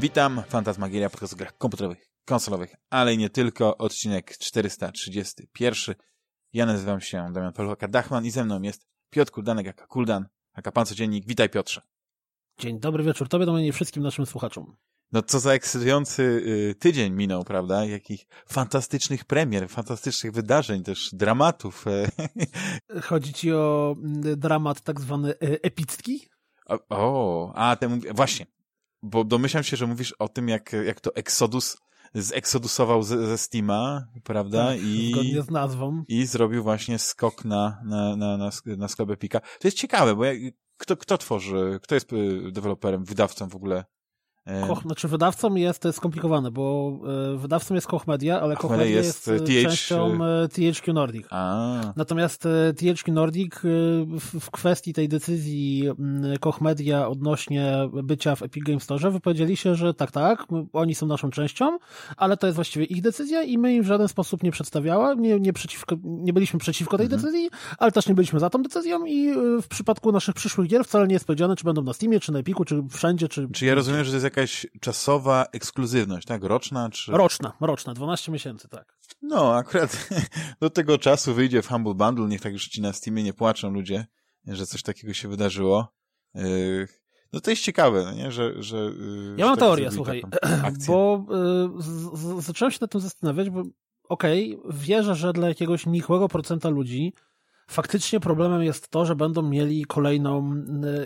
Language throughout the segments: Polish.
Witam, Fantasmagieria, podcast o grach komputerowych, konsolowych, ale i nie tylko, odcinek 431. Ja nazywam się Damian Paluchaka Dachman i ze mną jest Piotr Kuldanek, jaka Kuldan, jaka Pan Codziennik. Witaj Piotrze. Dzień dobry wieczór Tobie, do mnie i wszystkim naszym słuchaczom. No co za ekscytujący y, tydzień minął, prawda? Jakich fantastycznych premier, fantastycznych wydarzeń, też dramatów. e. Chodzi ci o mm, dramat tak zwany e, epicki? O, o a ten, właśnie, bo domyślam się, że mówisz o tym, jak, jak to Exodus zeksodusował ze, ze Steama, prawda? Tak, I, zgodnie z nazwą. I zrobił właśnie skok na, na, na, na, na sklep Epika. To jest ciekawe, bo jak, kto, kto tworzy, kto jest y, deweloperem, wydawcą w ogóle Koch, znaczy wydawcą jest, to jest skomplikowane, bo y, wydawcą jest Koch Media, ale Koch Media jest, jest TH... częścią THQ Nordic. A. Natomiast THQ Nordic w, kwestii tej decyzji mm, Koch Media odnośnie bycia w Epic Games Store wypowiedzieli się, że tak, tak, oni są naszą częścią, ale to jest właściwie ich decyzja i my im w żaden sposób nie przedstawiała, nie, nie, przeciwko, nie byliśmy przeciwko tej mhm. decyzji, ale też nie byliśmy za tą decyzją i w przypadku naszych przyszłych gier wcale nie jest powiedziane, czy będą na Steamie, czy na Epiku, czy wszędzie, czy... Czy ja rozumiem, że to jest jakaś czasowa ekskluzywność, tak? Roczna czy... Roczna, roczna, 12 miesięcy, tak. No, akurat do tego czasu wyjdzie w Humble Bundle, niech tak już ci na Steamie nie płaczą ludzie, że coś takiego się wydarzyło. Yy, no to jest ciekawe, no nie? że... że yy, ja mam teorię, słuchaj, bo yy, zacząłem się nad tym zastanawiać, bo okej, okay, wierzę, że dla jakiegoś nikłego procenta ludzi faktycznie problemem jest to, że będą mieli kolejną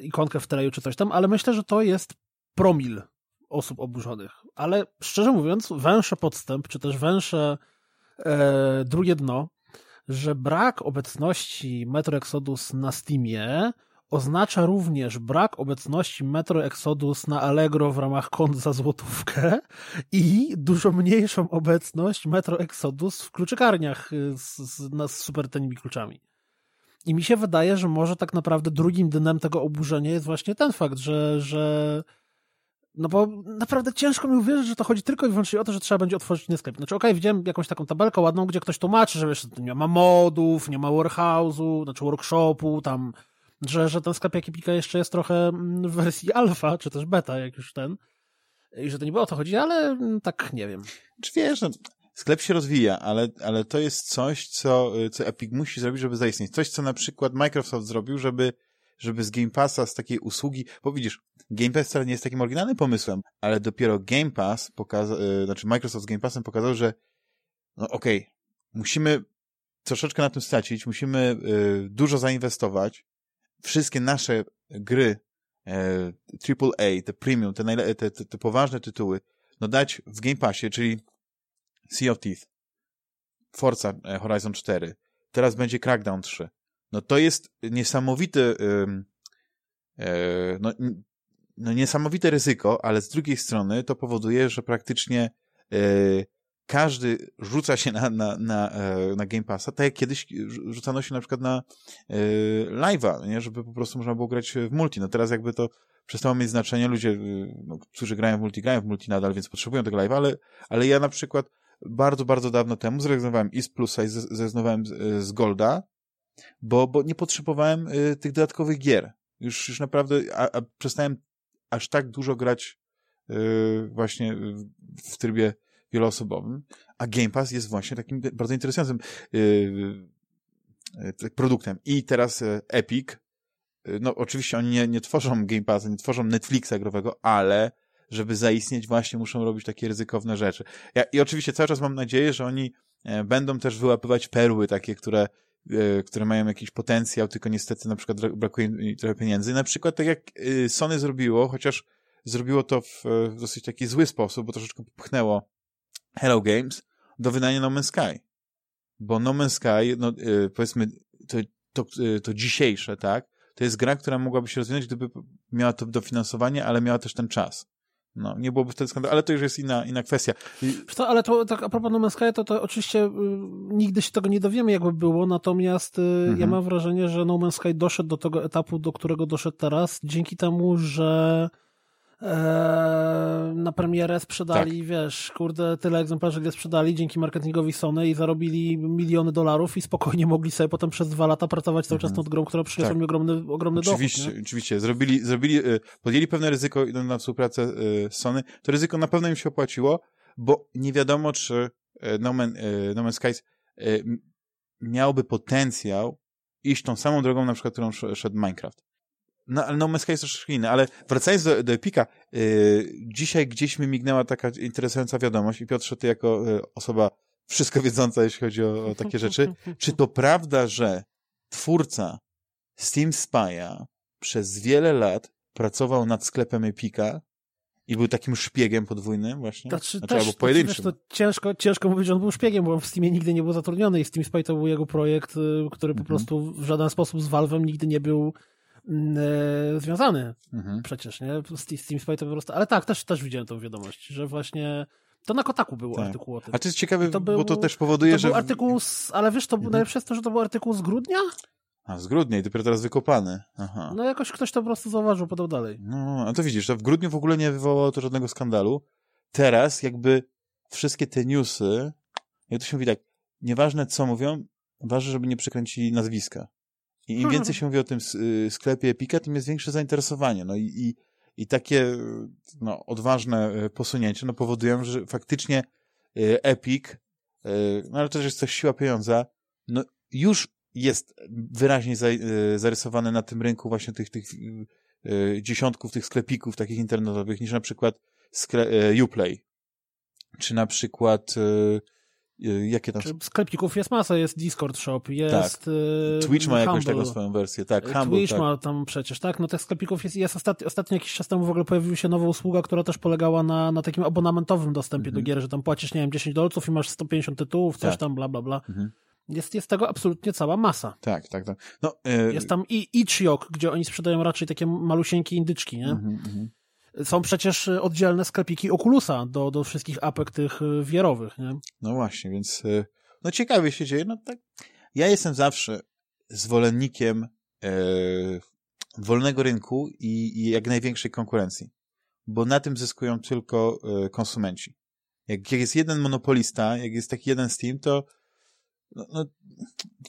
ikonkę w teleju czy coś tam, ale myślę, że to jest promil osób oburzonych. Ale szczerze mówiąc, węższy podstęp, czy też węższe e, drugie dno, że brak obecności Metro Exodus na Steamie oznacza również brak obecności Metro Exodus na Allegro w ramach kont za złotówkę i dużo mniejszą obecność Metro Exodus w kluczykarniach y, z, z, z super kluczami. I mi się wydaje, że może tak naprawdę drugim dnem tego oburzenia jest właśnie ten fakt, że, że no bo naprawdę ciężko mi uwierzyć, że to chodzi tylko i wyłącznie o to, że trzeba będzie otworzyć inny sklep. Znaczy, okej, okay, widziałem jakąś taką tabelkę ładną, gdzie ktoś tłumaczy, że wiesz, nie ma modów, nie ma warehouse'u, znaczy workshopu, tam, że, że ten sklep Ekipika jeszcze jest trochę mm, w wersji alfa, czy też beta, jak już ten, i że to nie było o to chodzi, ale mm, tak nie wiem. Czy wiesz, no, sklep się rozwija, ale, ale to jest coś, co, co Epic musi zrobić, żeby zaistnieć. Coś, co na przykład Microsoft zrobił, żeby żeby z Game Passa, z takiej usługi, bo widzisz, Game Pass wcale nie jest takim oryginalnym pomysłem, ale dopiero Game Pass pokazał, yy, znaczy Microsoft z Game Passem pokazał, że no okej, okay, musimy troszeczkę na tym stracić, musimy yy, dużo zainwestować, wszystkie nasze gry yy, AAA, te premium, te, te, te, te poważne tytuły, no dać w Game Passie, czyli Sea of Teeth, Forza e, Horizon 4, teraz będzie Crackdown 3, no to jest niesamowite, no, no niesamowite ryzyko, ale z drugiej strony to powoduje, że praktycznie e, każdy rzuca się na, na, na, e, na Game Passa, tak jak kiedyś rzucano się na przykład na e, live'a, nie? żeby po prostu można było grać w multi. No teraz jakby to przestało mieć znaczenie, ludzie, no, którzy grają w multi, grają w multi nadal, więc potrzebują tego live'a, ale, ale ja na przykład bardzo, bardzo dawno temu zrezygnowałem i z Plusa i zrezygnowałem z, z Golda, bo, bo nie potrzebowałem y, tych dodatkowych gier. Już, już naprawdę, a, a przestałem aż tak dużo grać y, właśnie w trybie wieloosobowym, a Game Pass jest właśnie takim bardzo interesującym y, y produktem. I teraz y, Epic, y, no oczywiście oni nie, nie tworzą Game Passa, nie tworzą Netflixa growego, ale żeby zaistnieć właśnie muszą robić takie ryzykowne rzeczy. Ja, I oczywiście cały czas mam nadzieję, że oni e, będą też wyłapywać perły takie, które które mają jakiś potencjał, tylko niestety na przykład brakuje trochę pieniędzy. Na przykład tak jak e, Sony zrobiło, chociaż zrobiło to w, w dosyć taki zły sposób, bo troszeczkę popchnęło Hello Games do wydania No Man's Sky. Bo No Man's Sky, no, e, powiedzmy, to, to, to dzisiejsze, tak, to jest gra, która mogłaby się rozwinąć, gdyby miała to dofinansowanie, ale miała też ten czas. No, nie byłoby wtedy skandalu, ale to już jest inna, inna kwestia. To, ale to tak a propos No Man's Sky, to, to oczywiście y, nigdy się tego nie dowiemy, jakby było, natomiast y, mhm. ja mam wrażenie, że No Man's Sky doszedł do tego etapu, do którego doszedł teraz, dzięki temu, że na premierę sprzedali, tak. wiesz, kurde, tyle egzemplarzy, gdzie sprzedali dzięki marketingowi Sony i zarobili miliony dolarów i spokojnie mogli sobie potem przez dwa lata pracować cały czas mhm. nad grą, która przyniosła tak. mi ogromny, ogromny oczywiście, dochód. Oczywiście, zrobili, zrobili, e, podjęli pewne ryzyko idąc na współpracę e, z Sony. To ryzyko na pewno im się opłaciło, bo nie wiadomo, czy e, No, Man, no Man's Skies miałby potencjał iść tą samą drogą, na przykład, którą szedł Minecraft. No, ale No Man's Sky jest troszeczkę inny, ale wracając do, do Epika, yy, dzisiaj gdzieś mi mignęła taka interesująca wiadomość i Piotrze, ty jako yy, osoba wszystko wiedząca, jeśli chodzi o, o takie rzeczy, czy to prawda, że twórca Steam Spy'a przez wiele lat pracował nad sklepem Epika i był takim szpiegiem podwójnym właśnie? Znaczy, znaczy też, albo pojedynczym. Znaczy, to ciężko, ciężko mówić, że on był szpiegiem, bo on w Steamie nigdy nie był zatrudniony i Steam Spy to był jego projekt, y, który po mhm. prostu w żaden sposób z Valve'em nigdy nie był mm, e, związany. Mhm. Przecież, nie? Steam Spy to po prostu... Ale tak, też, też widziałem tą wiadomość, że właśnie... To na Kotaku był tak. artykuł o tym. A to jest ciekawe, to był, bo to też powoduje, to że... Był artykuł z, ale wiesz, to mhm. najlepsze jest to, że to był artykuł z grudnia? A, z grudnia i dopiero teraz wykopany. Aha. No jakoś ktoś to po prostu zauważył, podał dalej. No, a to widzisz, to w grudniu w ogóle nie wywołało to żadnego skandalu. Teraz jakby wszystkie te newsy, jak to się mówi tak, nieważne co mówią, ważne, żeby nie przekręcili nazwiska. I im więcej się mówi o tym y, sklepie Epika, tym jest większe zainteresowanie. No i, i, i takie no, odważne y, posunięcie no, powodują, że faktycznie y, Epic, no ale to też jest coś siła pieniądza, no już jest wyraźnie zarysowany na tym rynku właśnie tych, tych dziesiątków tych sklepików takich internetowych, niż na przykład skle Uplay, czy na przykład jakie tam... Sklepików jest masa, jest Discord Shop, jest... Tak. Y, Twitch ma jakąś taką swoją wersję, tak. Y, Humble, Twitch tak. ma tam przecież, tak? No tych sklepików jest, jest ostatnio, ostatnio jakiś czas temu w ogóle pojawiła się nowa usługa, która też polegała na, na takim abonamentowym dostępie mhm. do gier, że tam płacisz, nie wiem, 10 dolców i masz 150 tytułów, coś tak. tam, bla, bla, bla. Mhm. Jest, jest tego absolutnie cała masa. Tak, tak, tak. No, Jest tam i Itch.io, gdzie oni sprzedają raczej takie malusieńkie indyczki, nie? Mhm, mhm. Są przecież oddzielne sklepiki Oculusa do, do wszystkich apek tych wiarowych, nie? No właśnie, więc no ciekawie się dzieje. No tak, ja jestem zawsze zwolennikiem e, wolnego rynku i, i jak największej konkurencji, bo na tym zyskują tylko e, konsumenci. Jak, jak jest jeden monopolista, jak jest taki jeden Steam, to no, no,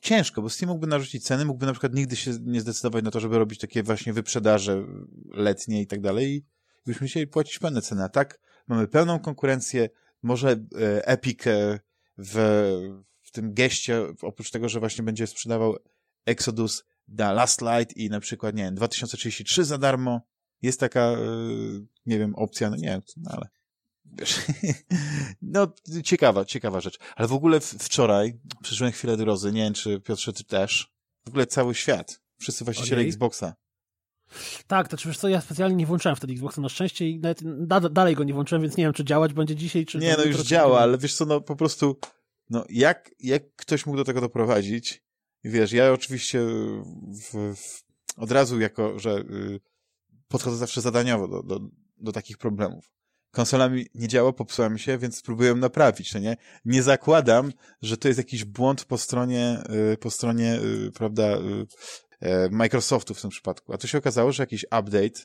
ciężko, bo Steam mógłby narzucić ceny, mógłby na przykład nigdy się nie zdecydować na to, żeby robić takie właśnie wyprzedaże letnie i tak dalej byśmy musieli płacić pełne ceny. A tak mamy pełną konkurencję, może e, Epic e, w, w tym geście, oprócz tego, że właśnie będzie sprzedawał Exodus da Last Light i na przykład, nie wiem, 2033 za darmo, jest taka, e, nie wiem, opcja, no nie wiem, no ale wiesz, no ciekawa, ciekawa rzecz. Ale w ogóle wczoraj przeżyłem chwilę grozy, nie wiem, czy Piotrze, ty też, w ogóle cały świat, wszyscy właściciele okay. Xboxa tak, to czy wiesz co, ja specjalnie nie włączałem wtedy Xboxa na szczęście i nawet da, dalej go nie włączyłem, więc nie wiem, czy działać będzie dzisiaj, czy... Nie, no już działa, ale wiesz co, no po prostu, no jak, jak ktoś mógł do tego doprowadzić? Wiesz, ja oczywiście w, w, od razu jako, że y, podchodzę zawsze zadaniowo do, do, do takich problemów. Konsola mi nie działa, popsuła mi się, więc spróbuję naprawić, no nie? Nie zakładam, że to jest jakiś błąd po stronie, y, po stronie, y, prawda, E, Microsoftu w tym przypadku. A to się okazało, że jakiś update,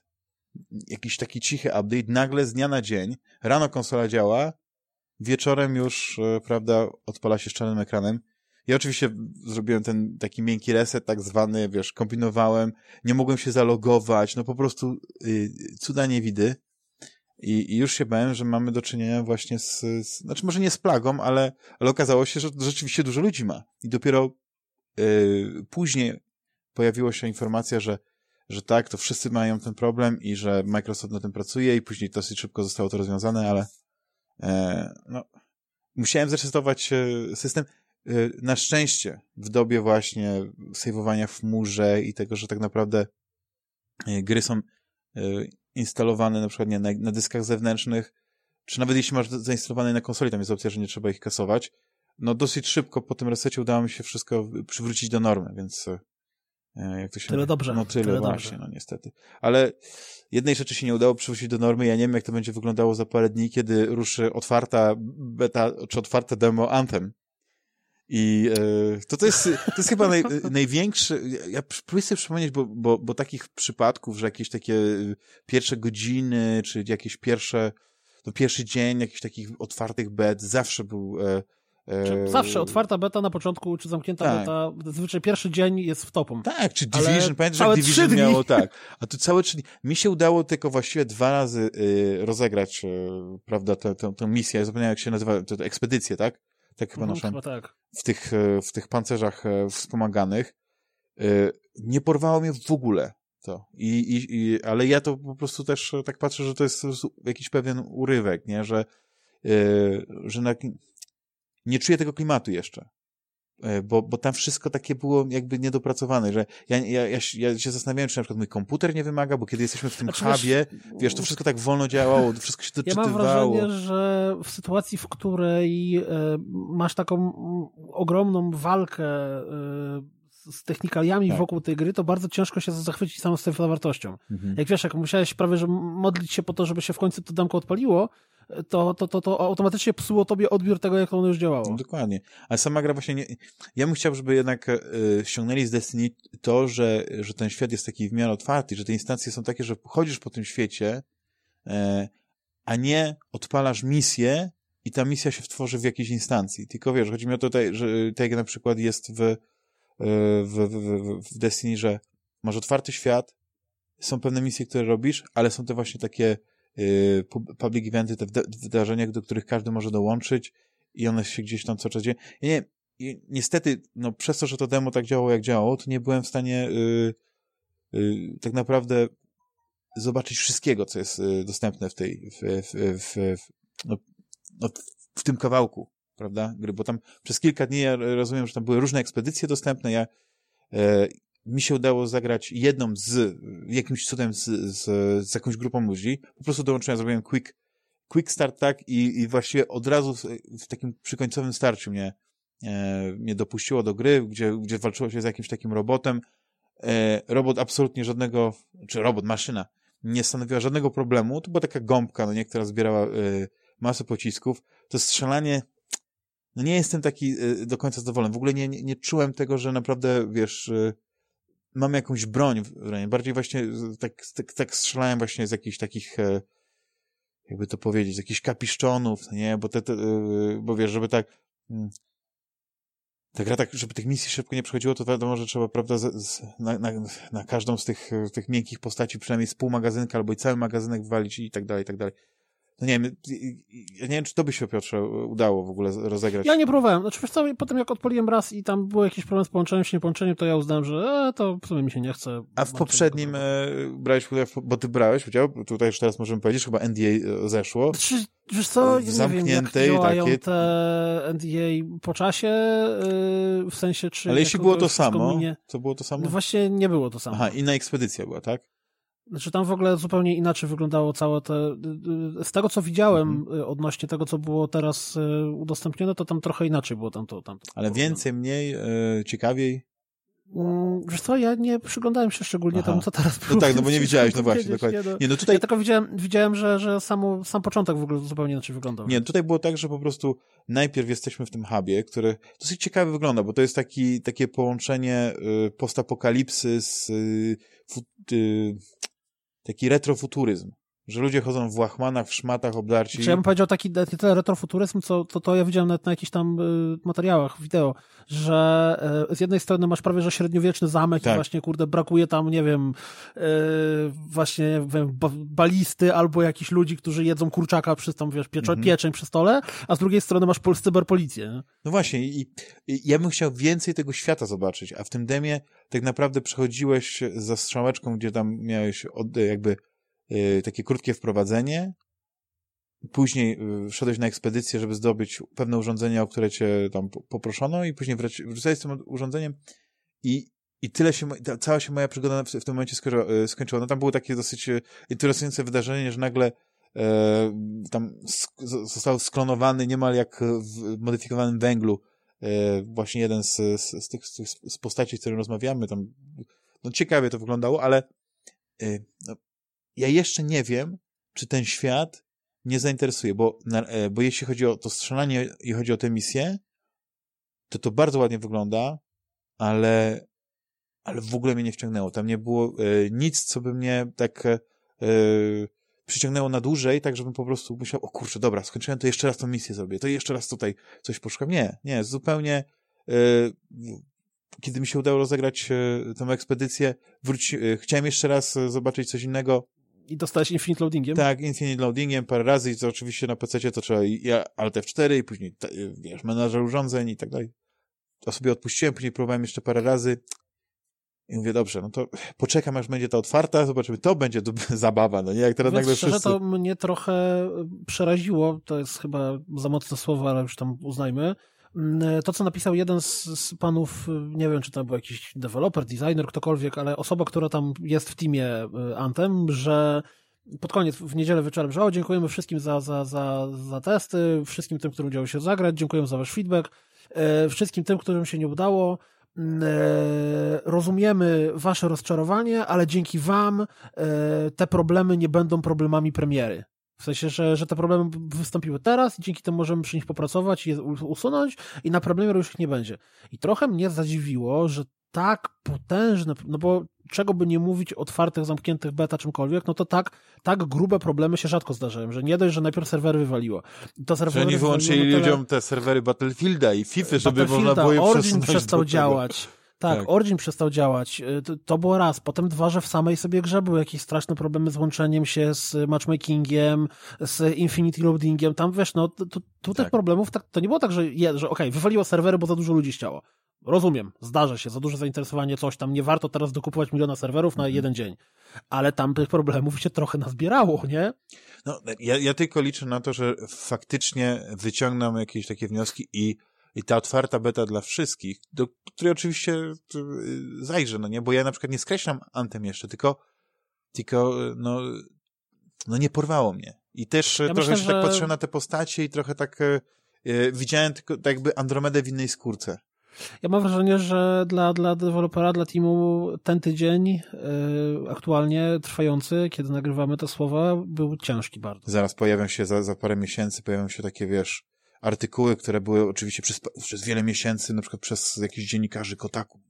jakiś taki cichy update, nagle z dnia na dzień, rano konsola działa, wieczorem już, e, prawda, odpala się z czarnym ekranem. Ja oczywiście zrobiłem ten taki miękki reset, tak zwany, wiesz, kombinowałem, nie mogłem się zalogować, no po prostu yy, cuda nie widy. I, I, już się bałem, że mamy do czynienia właśnie z, z znaczy może nie z plagą, ale, ale okazało się, że rzeczywiście dużo ludzi ma. I dopiero yy, później pojawiła się informacja, że, że tak, to wszyscy mają ten problem i że Microsoft na tym pracuje i później dosyć szybko zostało to rozwiązane, ale e, no, musiałem zresetować e, system. E, na szczęście w dobie właśnie sejwowania w chmurze i tego, że tak naprawdę e, gry są instalowane na przykład nie, na, na dyskach zewnętrznych, czy nawet jeśli masz zainstalowane na konsoli, tam jest opcja, że nie trzeba ich kasować, no dosyć szybko po tym resecie udało mi się wszystko przywrócić do normy, więc jak to się tyle dobrze. No tyle, tyle właśnie, dobrze. no niestety. Ale jednej rzeczy się nie udało przywrócić do normy. Ja nie wiem, jak to będzie wyglądało za parę dni, kiedy ruszy otwarta beta, czy otwarte demo Anthem. I e, to, to, jest, to jest chyba naj, największy, ja próbuję sobie przypomnieć, bo, bo, bo takich przypadków, że jakieś takie pierwsze godziny, czy jakieś pierwsze, no pierwszy dzień jakichś takich otwartych bet zawsze był e, czy zawsze otwarta beta na początku, czy zamknięta tak. beta, zazwyczaj pierwszy dzień jest w topą. Tak, czy Division, pamiętasz, że Division miało, tak. A tu całe trzy dni. Mi się udało tylko właściwie dwa razy y, rozegrać, y, prawda, tę, tę, tę misję, ja zapomniałem jak się nazywa, tę ekspedycję, tak? Tak chyba mhm, noszą. tak. W tych, y, w tych pancerzach y, wspomaganych. Y, nie porwało mnie w ogóle to. I, i, i, ale ja to po prostu też tak patrzę, że to jest jakiś pewien urywek, nie? Że, y, że na, nie czuję tego klimatu jeszcze. E, bo, bo tam wszystko takie było jakby niedopracowane, że ja, ja, ja, ja się zastanawiałem, czy na przykład mój komputer nie wymaga, bo kiedy jesteśmy w tym znaczy, hubie, wiesz, wiesz, to wszystko tak wolno działało, to wszystko się doczytywało. Ja mam wrażenie, że w sytuacji, w której e, masz taką ogromną walkę e, z technikaliami tak. wokół tej gry, to bardzo ciężko się zachwycić samą wartością. Mhm. Jak wiesz, jak musiałeś prawie, że modlić się po to, żeby się w końcu to damko odpaliło, to, to, to, to automatycznie psuło tobie odbiór tego, jak ono już działało. No, dokładnie. Ale sama gra właśnie nie... Ja bym chciał, żeby jednak y, ściągnęli z Destiny to, że, że ten świat jest taki w miarę otwarty, że te instancje są takie, że chodzisz po tym świecie, y, a nie odpalasz misję i ta misja się wtworzy w jakiejś instancji. Tylko wiesz, chodzi mi o to, że tak jak na przykład jest w, w, w, w, w Destiny, że masz otwarty świat, są pewne misje, które robisz, ale są te właśnie takie Y, public eventy, te wydarzenia, do których każdy może dołączyć i one się gdzieś tam cały czas dzieją. Ja nie, niestety, no przez to, że to demo tak działało, jak działało, to nie byłem w stanie y, y, tak naprawdę zobaczyć wszystkiego, co jest y, dostępne w tej, w, w, w, no, no, w tym kawałku, prawda, gry, bo tam przez kilka dni ja rozumiem, że tam były różne ekspedycje dostępne, ja e, mi się udało zagrać jedną z, jakimś cudem z, z, z jakąś grupą ludzi. Po prostu dołączyłem, zrobiłem quick, quick start, tak, i, i właściwie od razu w, w takim przykońcowym starciu mnie, e, mnie dopuściło do gry, gdzie, gdzie walczyło się z jakimś takim robotem. E, robot absolutnie żadnego, czy robot, maszyna, nie stanowiła żadnego problemu. To była taka gąbka, no nie, która zbierała e, masę pocisków. To strzelanie, no nie jestem taki e, do końca zadowolony. W ogóle nie, nie, nie czułem tego, że naprawdę, wiesz, e, mam jakąś broń w ręce. Bardziej właśnie tak, tak, tak strzelałem właśnie z jakichś takich, e, jakby to powiedzieć, z jakichś kapiszczonów, no nie? Bo te, te e, bo wiesz, żeby tak mm, ta gra tak, żeby tych misji szybko nie przechodziło, to wiadomo, że trzeba, prawda, z, z, na, na, na każdą z tych, tych miękkich postaci przynajmniej z pół magazynka albo i cały magazynek wywalić i tak dalej, i tak dalej no nie wiem, ja nie wiem, czy to by się, Piotrze, udało w ogóle rozegrać. Ja nie próbowałem. Znaczy, wiesz co, potem jak odpaliłem raz i tam był jakiś problem z połączeniem czy niepołączeniem, to ja uznałem, że e, to w sumie mi się nie chce. A w poprzednim e, brałeś udział, bo ty brałeś udział, tutaj już teraz możemy powiedzieć, chyba NDA e, zeszło. Znaczy, wiesz co, w zamkniętej, nie wiem, jak te NDA po czasie, yy, w sensie, czy... Ale jeśli było to samo, to było to samo? No właśnie nie było to samo. Aha, inna ekspedycja była, tak? Znaczy tam w ogóle zupełnie inaczej wyglądało całe te... Z tego, co widziałem mhm. Y, odnośnie tego, co było teraz y, udostępnione, to tam trochę inaczej było tam to. Tam Ale więcej, mniej, yy, ciekawiej? Mm, wiesz co, ja nie przyglądałem się szczególnie Aha. temu, co teraz No tak, no bo nie widziałeś, no właśnie, dokładnie. Nie, no. nie, no tutaj... Ja tylko widziałem, widziałem że, że samo, sam początek w ogóle zupełnie inaczej wyglądał. Nie, tutaj było tak, że po prostu najpierw jesteśmy w tym hubie, który dosyć ciekawie wygląda, bo to jest taki, takie połączenie y, postapokalipsy z y, y, taki retrofuturyzm. Że ludzie chodzą w łachmanach, w szmatach, obdarci. Czy ja bym powiedział taki, taki retrofuturyzm, co to, to ja widziałem nawet na jakichś tam y, materiałach, wideo, że y, z jednej strony masz prawie, że średniowieczny zamek tak. i właśnie, kurde, brakuje tam, nie wiem, y, właśnie wiem, balisty albo jakichś ludzi, którzy jedzą kurczaka przez tam, wiesz, pieczo, mhm. pieczeń przy stole, a z drugiej strony masz cyberpolicję. Nie? No właśnie i, i ja bym chciał więcej tego świata zobaczyć, a w tym demie tak naprawdę przechodziłeś za strzałeczką, gdzie tam miałeś od, jakby takie krótkie wprowadzenie. Później y, wszedłeś na ekspedycję, żeby zdobyć pewne urządzenia, o które cię tam poproszono i później wracałeś z tym urządzeniem i, i tyle się, cała się moja przygoda w, w tym momencie y, skończyła. No tam było takie dosyć interesujące wydarzenie, że nagle e, tam sk został sklonowany niemal jak w modyfikowanym węglu e, właśnie jeden z, z, z tych z postaci, z którymi rozmawiamy. Tam, no ciekawie to wyglądało, ale e, no, ja jeszcze nie wiem, czy ten świat nie zainteresuje, bo, e, bo jeśli chodzi o to strzelanie i chodzi o tę misję, to to bardzo ładnie wygląda, ale, ale w ogóle mnie nie wciągnęło. Tam nie było e, nic, co by mnie tak e, przyciągnęło na dłużej, tak żebym po prostu myślał, o kurczę, dobra, skończyłem, to jeszcze raz tą misję zrobię, to jeszcze raz tutaj coś poszukam. Nie, nie, zupełnie e, kiedy mi się udało rozegrać e, tę ekspedycję, wróci, e, chciałem jeszcze raz e, zobaczyć coś innego. I dostałeś Infinite Loadingiem? Tak, Infinite Loadingiem parę razy i to oczywiście na PC to trzeba i Alt F4 i później, wiesz, menadżer urządzeń i tak dalej. To sobie odpuściłem, później próbowałem jeszcze parę razy i mówię, dobrze, no to poczekam, aż będzie to otwarta, zobaczymy, to będzie zabawa, no nie, jak teraz nagle szczerze, wszyscy... to mnie trochę przeraziło, to jest chyba za mocne słowo, ale już tam uznajmy, to, co napisał jeden z, z, panów, nie wiem, czy to był jakiś deweloper, designer, ktokolwiek, ale osoba, która tam jest w teamie y, Anthem, że pod koniec, w niedzielę wieczorem, że o, dziękujemy wszystkim za, za, za, za testy, wszystkim tym, którym udało się zagrać, dziękujemy za wasz feedback, wszystkim tym, którym się nie udało, Mm, e, rozumiemy wasze rozczarowanie, ale dzięki wam e, te problemy nie będą problemami premiery. W sensie, że, że te problemy wystąpiły teraz i dzięki temu możemy przy nich popracować i je usunąć i na problemie już ich nie będzie. I trochę mnie zadziwiło, że tak potężne, no bo czego by nie mówić o otwartych, zamkniętych beta czymkolwiek, no to tak, tak grube problemy się rzadko zdarzają, że nie dość, że najpierw serwery wywaliło. To serwery że oni wyłączyli ludziom te serwery Battlefielda i FIFA, żeby można było je Origin przestał działać. Tak, tak, Origin przestał działać. Y, to, to, było raz. Potem dwa, że w samej sobie grze były jakieś straszne problemy z łączeniem się z matchmakingiem, z Infinity Loadingiem. Tam wiesz, no, tu tak. tych problemów tak, to nie było tak, że, je, że okej, okay, wywaliło serwery, bo za dużo ludzi chciało. Rozumiem, zdarza się, za duże zainteresowanie, coś tam, nie warto teraz dokupować miliona serwerów na mhm. jeden dzień. Ale tam tych problemów się trochę nazbierało, nie? No, ja, ja tylko liczę na to, że faktycznie wyciągną jakieś takie wnioski i i ta otwarta beta dla wszystkich, do której oczywiście y, zajrzę, no nie, bo ja na przykład nie skreślam Antem jeszcze, tylko, tylko no, no nie porwało mnie. I też ja trochę myślę, się tak że... tak patrzyłem na te postacie i trochę tak widziałem tylko tak jakby Andromedę w innej skórce. Ja mam wrażenie, że dla, dla dewelopera, dla teamu ten tydzień yy, aktualnie trwający, kiedy nagrywamy te słowa, był ciężki bardzo. Zaraz pojawią się, za, za parę miesięcy pojawią się takie, wiesz, artykuły, które były oczywiście przez, przez wiele miesięcy, na przykład przez jakichś dziennikarzy Kotaku,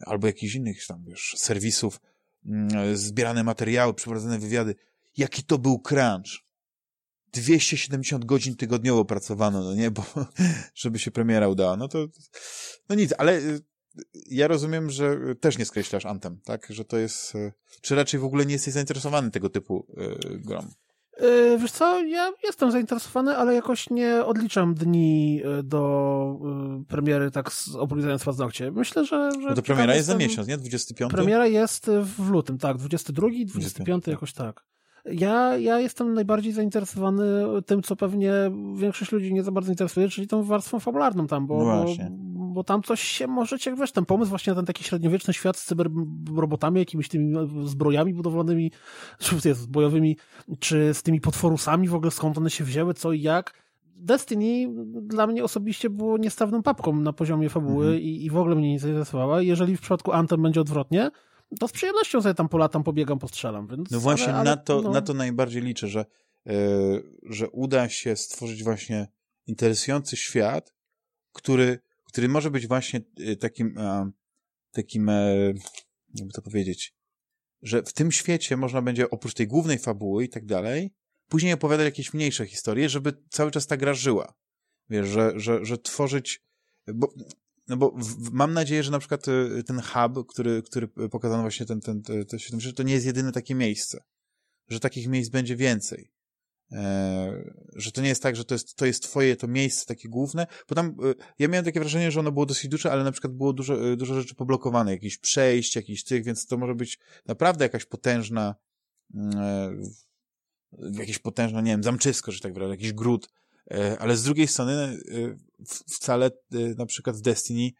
albo jakichś innych tam, wiesz, serwisów, mm, zbierane materiały, przeprowadzone wywiady. Jaki to był crunch. 270 godzin tygodniowo pracowano, no nie, bo żeby się premiera udała. No to, no nic, ale y, ja rozumiem, że też nie skreślasz Antem, tak? Że to jest, y, czy raczej w ogóle nie jesteś zainteresowany tego typu y, grom? Yy, wiesz co, ja jestem zainteresowany, ale jakoś nie odliczam dni yy, do yy, premiery tak z opuszczając paznokcie. Myślę, że... że no to premiera jest za miesiąc, nie? 25? Premiera jest w lutym, tak. 22, 25, 25 jakoś tak. Ja, ja jestem najbardziej zainteresowany tym, co pewnie większość ludzi nie za bardzo interesuje, czyli tą warstwą fabularną tam, bo, no bo, bo, tam coś się możecie, wiesz, ten pomysł właśnie na ten taki średniowieczny świat z cyberrobotami, jakimiś tymi zbrojami budowlanymi, czy bojowymi, czy z tymi potworusami w ogóle, skąd one się wzięły, co i jak. Destiny dla mnie osobiście było niestawną papką na poziomie fabuły mhm. i, i w ogóle mnie nie zainteresowała. Jeżeli w przypadku Anthem będzie odwrotnie, to z przyjemnością sobie tam polatam, pobiegam, postrzelam. Więc, no właśnie, ale, ale, na, to, no... na to najbardziej liczę, że, yy, że uda się stworzyć właśnie interesujący świat, który, który może być właśnie e, takim, takim, e, jakby to powiedzieć, że w tym świecie można będzie oprócz tej głównej fabuły i tak dalej, później opowiadać jakieś mniejsze historie, żeby cały czas ta gra żyła. Wiesz, że, że, że tworzyć, bo no bo w, mam nadzieję, że na przykład y, ten hub, który, który pokazano właśnie ten, ten, ten że to nie jest jedyne takie miejsce. Że takich miejsc będzie więcej. E, że to nie jest tak, że to jest, to jest twoje to miejsce takie główne, bo tam y, ja miałem takie wrażenie, że ono było dosyć duże, ale na przykład było dużo, y, dużo rzeczy poblokowane, jakichś przejść, jakichś tych, więc to może być naprawdę jakaś potężna mm, e, jakieś potężne, nie wiem, zamczysko, że tak wyrażę, jakiś gród, E, ale z drugiej strony e, wcale e, na przykład w Destiny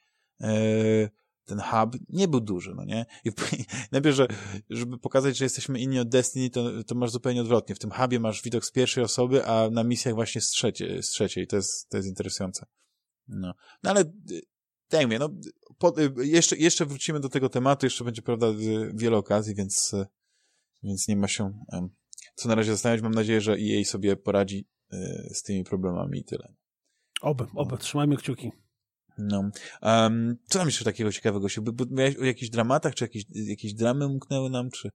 ten hub nie był duży, no nie? I najpierw, że, żeby pokazać, że jesteśmy inni od Destiny, to, to masz zupełnie odwrotnie. W tym hubie masz widok z pierwszej osoby, a na misjach właśnie z trzeciej. Z trzeciej. To, jest, to jest interesujące. No, no ale tak no, po, jeszcze, jeszcze wrócimy do tego tematu, jeszcze będzie, prawda, wiele okazji, więc, więc nie ma się co na razie zastanawiać. Mam nadzieję, że EA sobie poradzi z tymi problemami i tyle. Oby, oby, trzymajmy kciuki. No. Um, co tam jeszcze takiego ciekawego się... Bo, miałeś o jakichś dramatach, czy jakieś, jakieś dramy umknęły nam, czy...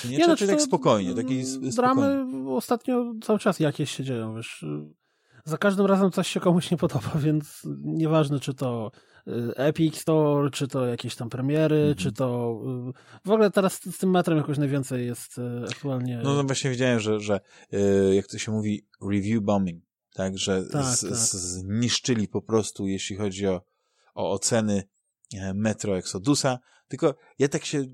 Czy nie, nie no, tak spokojnie, taki Dramy spokojnie. ostatnio cały czas jakieś się dzieją, wiesz. Za każdym razem coś się komuś nie podoba, więc nieważne, czy to y, Epic Store, czy to jakieś tam premiery, mm -hmm. czy to... Y, w ogóle teraz z tym metrem jakoś najwięcej jest y, aktualnie... No, no właśnie widziałem, że, że jak to się mówi, review bombing, tak, że tak, z, tak. zniszczyli po prostu, jeśli chodzi o, o oceny e, Metro Exodusa, tylko ja tak się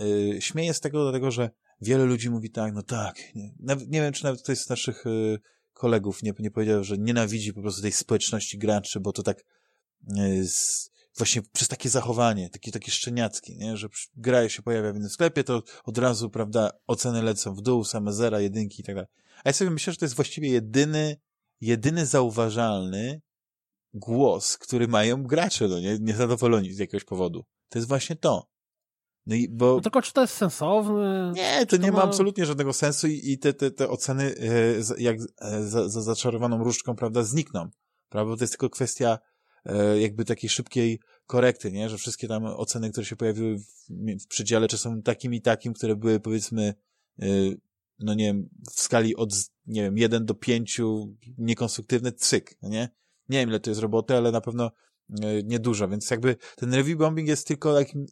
yy, śmieję z tego, dlatego, że wiele ludzi mówi tak, no tak, nie, nawet, nie wiem, czy nawet ktoś z naszych yy, kolegów nie, nie powiedział, że nienawidzi po prostu tej społeczności graczy, bo to tak yy, z, właśnie przez takie zachowanie, takie, takie szczeniackie, nie? że gra się pojawia w innym sklepie, to od razu, prawda, oceny lecą w dół, same zera, jedynki i tak dalej. A ja sobie myślę, że to jest właściwie jedyny, jedyny zauważalny głos, który mają gracze, no nie, niezadowoleni z jakiegoś powodu. To jest właśnie to. No i bo... No tylko czy to jest sensowne? Nie, to, to nie ma... ma absolutnie żadnego sensu i, i te, te, te oceny e, jak e, za, za zaczarowaną różdżką, prawda, znikną. Prawda, to jest tylko kwestia e, jakby takiej szybkiej korekty, nie? Że wszystkie tam oceny, które się pojawiły w, w przedziale, czy są takim i takim, które były powiedzmy no nie wiem, w skali od, nie wiem, 1 do 5 niekonstruktywny cyk, nie? Nie wiem, ile to jest roboty, ale na pewno niedużo, więc jakby ten review bombing jest tylko takim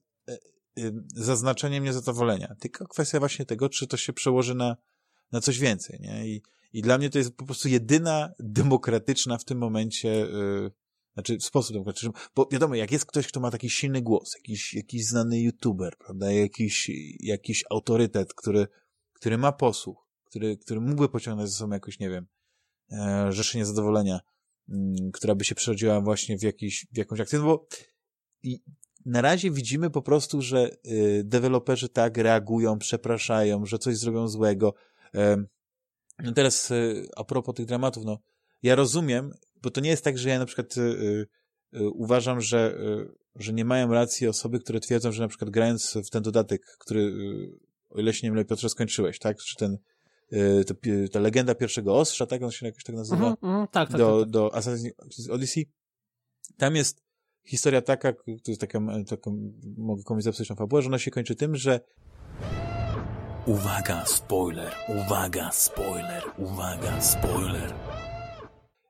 zaznaczeniem niezadowolenia, tylko kwestia właśnie tego, czy to się przełoży na, na coś więcej, nie? I, I dla mnie to jest po prostu jedyna demokratyczna w tym momencie, znaczy sposób demokratyczny, bo wiadomo, jak jest ktoś, kto ma taki silny głos, jakiś, jakiś znany youtuber, prawda, jakiś, jakiś autorytet, który, który ma posłuch, który, który mógłby pociągnąć ze sobą jakoś, nie wiem, e, rzeszę niezadowolenia, mm, która by się przerodziła właśnie w, jakiś, w jakąś akcję, no bo i na razie widzimy po prostu, że y, deweloperzy tak reagują, przepraszają, że coś zrobią złego. No teraz y, a propos tych dramatów, no ja rozumiem, bo to nie jest tak, że ja na przykład y, uważam, że, że nie mają racji osoby, które twierdzą, że na przykład grając w ten dodatek, który, o ile się nie mylę, Piotrze, skończyłeś, tak? Czy ten, to, ta legenda pierwszego ostrza, tak? On się jakoś tak nazywa? Mm -hmm, tak, tak, do, tak, tak. do Assassin's Odyssey. Tam jest historia taka, to jest taka, taka mogę komuś zepsuć na fabułę, że ona się kończy tym, że Uwaga, spoiler, uwaga, spoiler, uwaga, spoiler.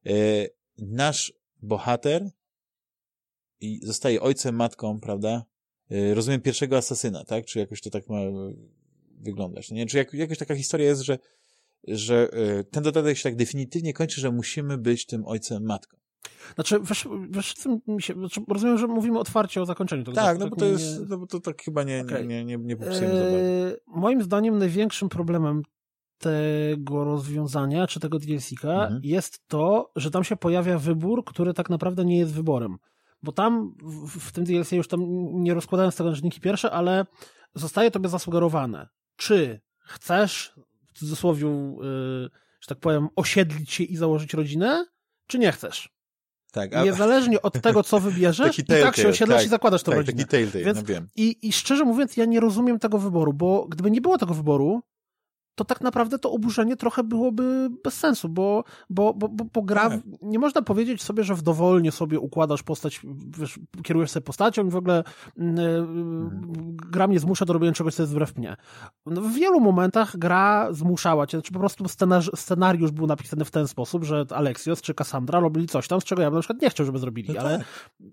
E, nasz bohater i zostaje ojcem, matką, prawda? E, rozumiem pierwszego asasyna, tak? Czy jakoś to tak ma wyglądać? Nie? Czy jak, jakoś taka historia jest, że, że e, ten dodatek się tak definitywnie kończy, że musimy być tym ojcem, matką. Znaczy, wiesz, wiesz mi się, znaczy, rozumiem, że mówimy otwarcie o zakończeniu tego. Tak, no bo to nie, jest, no bo to tak chyba nie, okay. nie, nie, nie popsujemy eee, Moim zdaniem największym problemem tego rozwiązania, czy tego DLC-ka mhm. jest to, że tam się pojawia wybór, który tak naprawdę nie jest wyborem. Bo tam, w, w tym DLC już tam nie rozkładając tego na czynniki pierwsze, ale zostaje tobie zasugerowane, czy chcesz, w cudzysłowie, yy, że tak powiem, osiedlić się i założyć rodzinę, czy nie chcesz. Tak, a... Niezależnie od tego, co wybierzesz, i tak się osiedlasz tak, i zakładasz tą tak, rodzinę. Taki telltale, Więc, no wiem. I, I szczerze mówiąc, ja nie rozumiem tego wyboru, bo gdyby nie było tego wyboru, to tak naprawdę to oburzenie trochę byłoby bez sensu, bo, bo, bo, bo, gra, tak. nie można powiedzieć sobie, że w dowolnie sobie układasz postać, wiesz, kierujesz sobie postacią i w ogóle yy, gra mnie zmusza do robienia czegoś, co jest wbrew mnie. No, w wielu momentach gra zmuszała cię, znaczy po prostu scenariusz, scenariusz był napisany w ten sposób, że Alexios czy Cassandra robili coś tam, z czego ja bym na przykład nie chciał, żeby zrobili, no ale, tak.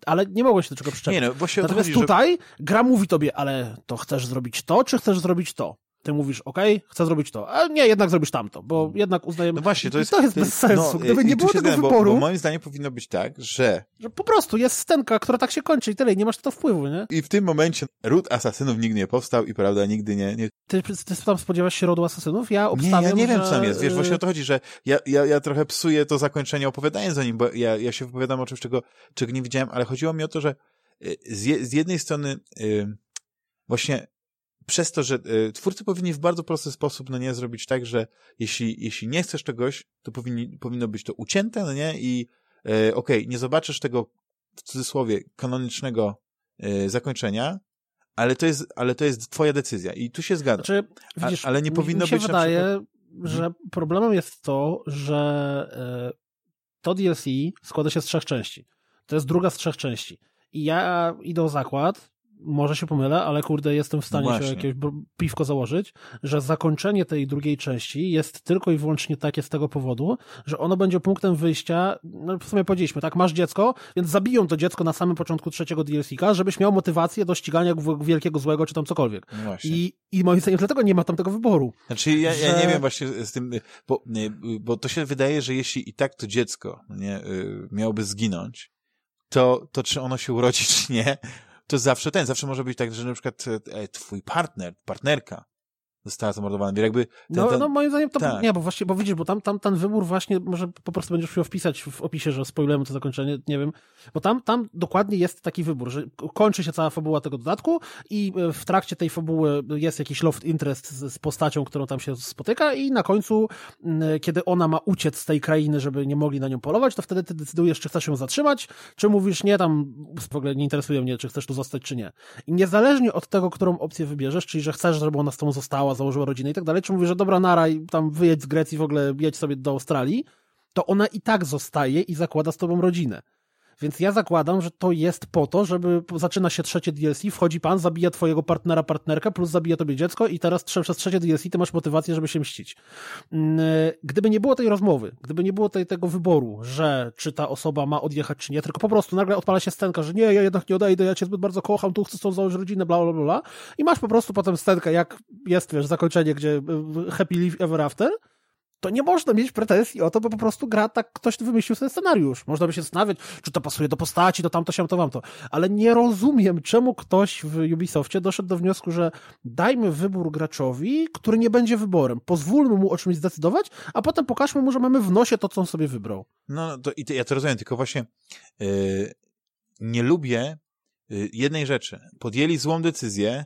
ale nie mogło się do czego przyczepić. Nie, no, Natomiast chodzi, tutaj że... gra mówi tobie, ale to chcesz zrobić to, czy chcesz zrobić to? Ty mówisz, ok, chcę zrobić to, a nie, jednak zrobisz tamto, bo jednak uznajemy... No właśnie, to jest... To jest bez sensu. No, Gdyby nie było tego wyboru... Bo, bo, moim zdaniem powinno być tak, że... Że po prostu jest scenka, która tak się kończy i tyle, i nie masz na to wpływu, nie? I w tym momencie ród asasynów nigdy nie powstał i prawda, nigdy nie... nie... Ty, ty tam spodziewasz się rodu asasynów? Ja obstawiam, Nie, ja nie że... wiem, co tam jest, wiesz, właśnie o to chodzi, że ja, ja, ja trochę psuję to zakończenie opowiadając o nim, bo ja, ja się wypowiadam o czymś, czego, czego nie widziałem, ale chodziło mi o to, że y, z, je, z jednej strony... Yy, właśnie przez to, że y, twórcy powinni w bardzo prosty sposób, no nie, zrobić tak, że jeśli, jeśli nie chcesz czegoś, to powinni, powinno być to ucięte, no nie, i y, okej, okay, nie zobaczysz tego, w cudzysłowie, kanonicznego y, zakończenia, ale to jest, ale to jest twoja decyzja i tu się zgadza. Znaczy, widzisz, A, ale nie powinno mi się być wydaje, przykład... że mhm. problemem jest to, że y, to DLC składa się z trzech części. To jest druga z trzech części. I ja idę o zakład, może się pomylę, ale kurde, jestem w stanie się jakieś piwko założyć, że zakończenie tej drugiej części jest tylko i wyłącznie takie z tego powodu, że ono będzie punktem wyjścia, no w sumie powiedzieliśmy, tak, masz dziecko, więc zabiją to dziecko na samym początku trzeciego DLC-ka, żebyś miał motywację do ścigania wielkiego złego, czy tam cokolwiek. No I, I moim zdaniem dlatego nie ma tam tego wyboru. Znaczy, ja, że... ja nie wiem właśnie z tym, bo, bo to się wydaje, że jeśli i tak to dziecko nie, y, miałoby zginąć, to, to czy ono się urodzi, czy nie, to zawsze ten, zawsze może być tak, że na przykład e, twój partner, partnerka została zamordowana. Jakby ten, no, ten... no moim zdaniem to tak. nie, bo właśnie, bo widzisz, bo tam, tam ten wybór właśnie, może po prostu będziesz musiał wpisać w opisie, że spoilujemy to zakończenie, nie wiem, bo tam, tam dokładnie jest taki wybór, że kończy się cała fabuła tego dodatku i e, w trakcie tej fabuły jest jakiś love interest z, z postacią, którą tam się spotyka i na końcu, kiedy ona ma uciec z tej krainy, żeby nie mogli na nią polować, to wtedy ty decydujesz, czy chcesz ją zatrzymać, czy mówisz, nie, tam w ogóle nie interesuje mnie, czy chcesz tu zostać, czy nie. I niezależnie od tego, którą opcję wybierzesz, czyli że chcesz, żeby ona z tą została, założyła rodzinę i tak dalej, czy mówi, że dobra, nara i tam wyjedź z Grecji, w ogóle jedź sobie do Australii, to ona i tak zostaje i zakłada z tobą rodzinę. Więc ja zakładam, że to jest po to, żeby zaczyna się trzecie DLC, wchodzi pan, zabija twojego partnera, partnerkę, plus zabija tobie dziecko i teraz przez trzecie DLC ty masz motywację, żeby się mścić. Mm, gdyby nie było tej rozmowy, gdyby nie było tej, tego wyboru, że czy ta osoba ma odjechać, czy nie, tylko po prostu nagle odpala się scenka, że nie, ja jednak nie odejdę, ja cię zbyt bardzo kocham, tu chcę z założyć rodzinę, bla, bla, bla, bla. I masz po prostu potem scenkę, jak jest, wiesz, zakończenie, gdzie y, happy live ever after, to nie można mieć pretensji o to, bo po prostu gra tak ktoś wymyślił sobie scenariusz. Można by się zastanawiać, czy to pasuje do postaci, to tamto się, to wam to. Ale nie rozumiem, czemu ktoś w Ubisoftie doszedł do wniosku, że dajmy wybór graczowi, który nie będzie wyborem. Pozwólmy mu o czymś zdecydować, a potem pokażmy mu, że mamy w nosie to, co on sobie wybrał. No, to, i to, ja to rozumiem, tylko właśnie yy, nie lubię yy, jednej rzeczy. Podjęli złą decyzję,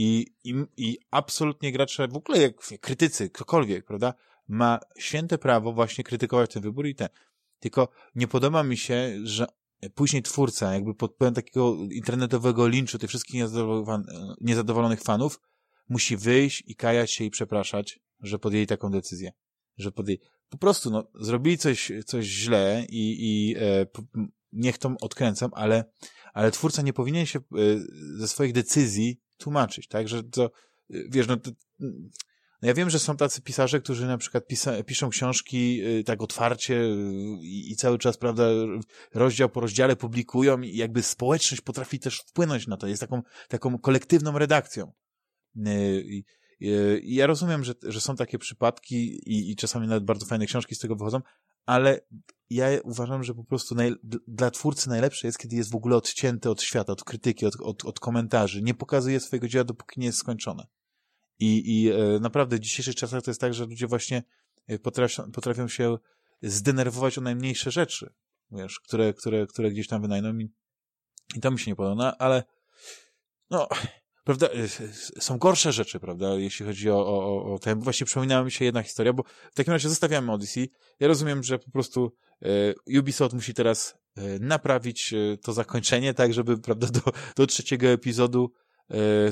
i, i, I absolutnie gracze, w ogóle jak krytycy, ktokolwiek, prawda, ma święte prawo właśnie krytykować ten wybór i ten. Tylko nie podoba mi się, że później twórca, jakby pod wpływem takiego internetowego linczu tych wszystkich niezadowolonych fanów, musi wyjść i kajać się i przepraszać, że podjęli taką decyzję. Że podjęli. Po prostu, no, zrobili coś, coś źle i, i e, niech to odkręcam, ale, ale twórca nie powinien się e, ze swoich decyzji tłumaczyć, tak, że to, wiesz, no, to, no ja wiem, że są tacy pisarze, którzy na przykład pisa, piszą książki y, tak otwarcie y, i, i, cały czas, prawda, rozdział po rozdziale publikują i jakby społeczność potrafi też wpłynąć na to, jest taką, taką kolektywną redakcją. Y, I, i ja rozumiem, że, że są takie przypadki i, i czasami nawet bardzo fajne książki z tego wychodzą, ale ja uważam, że po prostu dla twórcy najlepsze jest, kiedy jest w ogóle odcięty od świata, od krytyki, od, od, od komentarzy. Nie pokazuje swojego dzieła, dopóki nie jest skończone. I, i e, naprawdę w dzisiejszych czasach to jest tak, że ludzie właśnie e, potrafią, potrafią się zdenerwować o najmniejsze rzeczy, wiesz, które, które, które gdzieś tam wynajdą i, i to mi się nie podoba, no, ale no, prawda, e, są gorsze rzeczy, prawda, jeśli chodzi o, o, o ten, właśnie przypominała mi się jedna historia, bo w takim razie zostawiamy Odyssey. Ja rozumiem, że po prostu e, Ubisoft musi teraz e, naprawić e, to zakończenie, tak, żeby, prawda, do, do trzeciego epizodu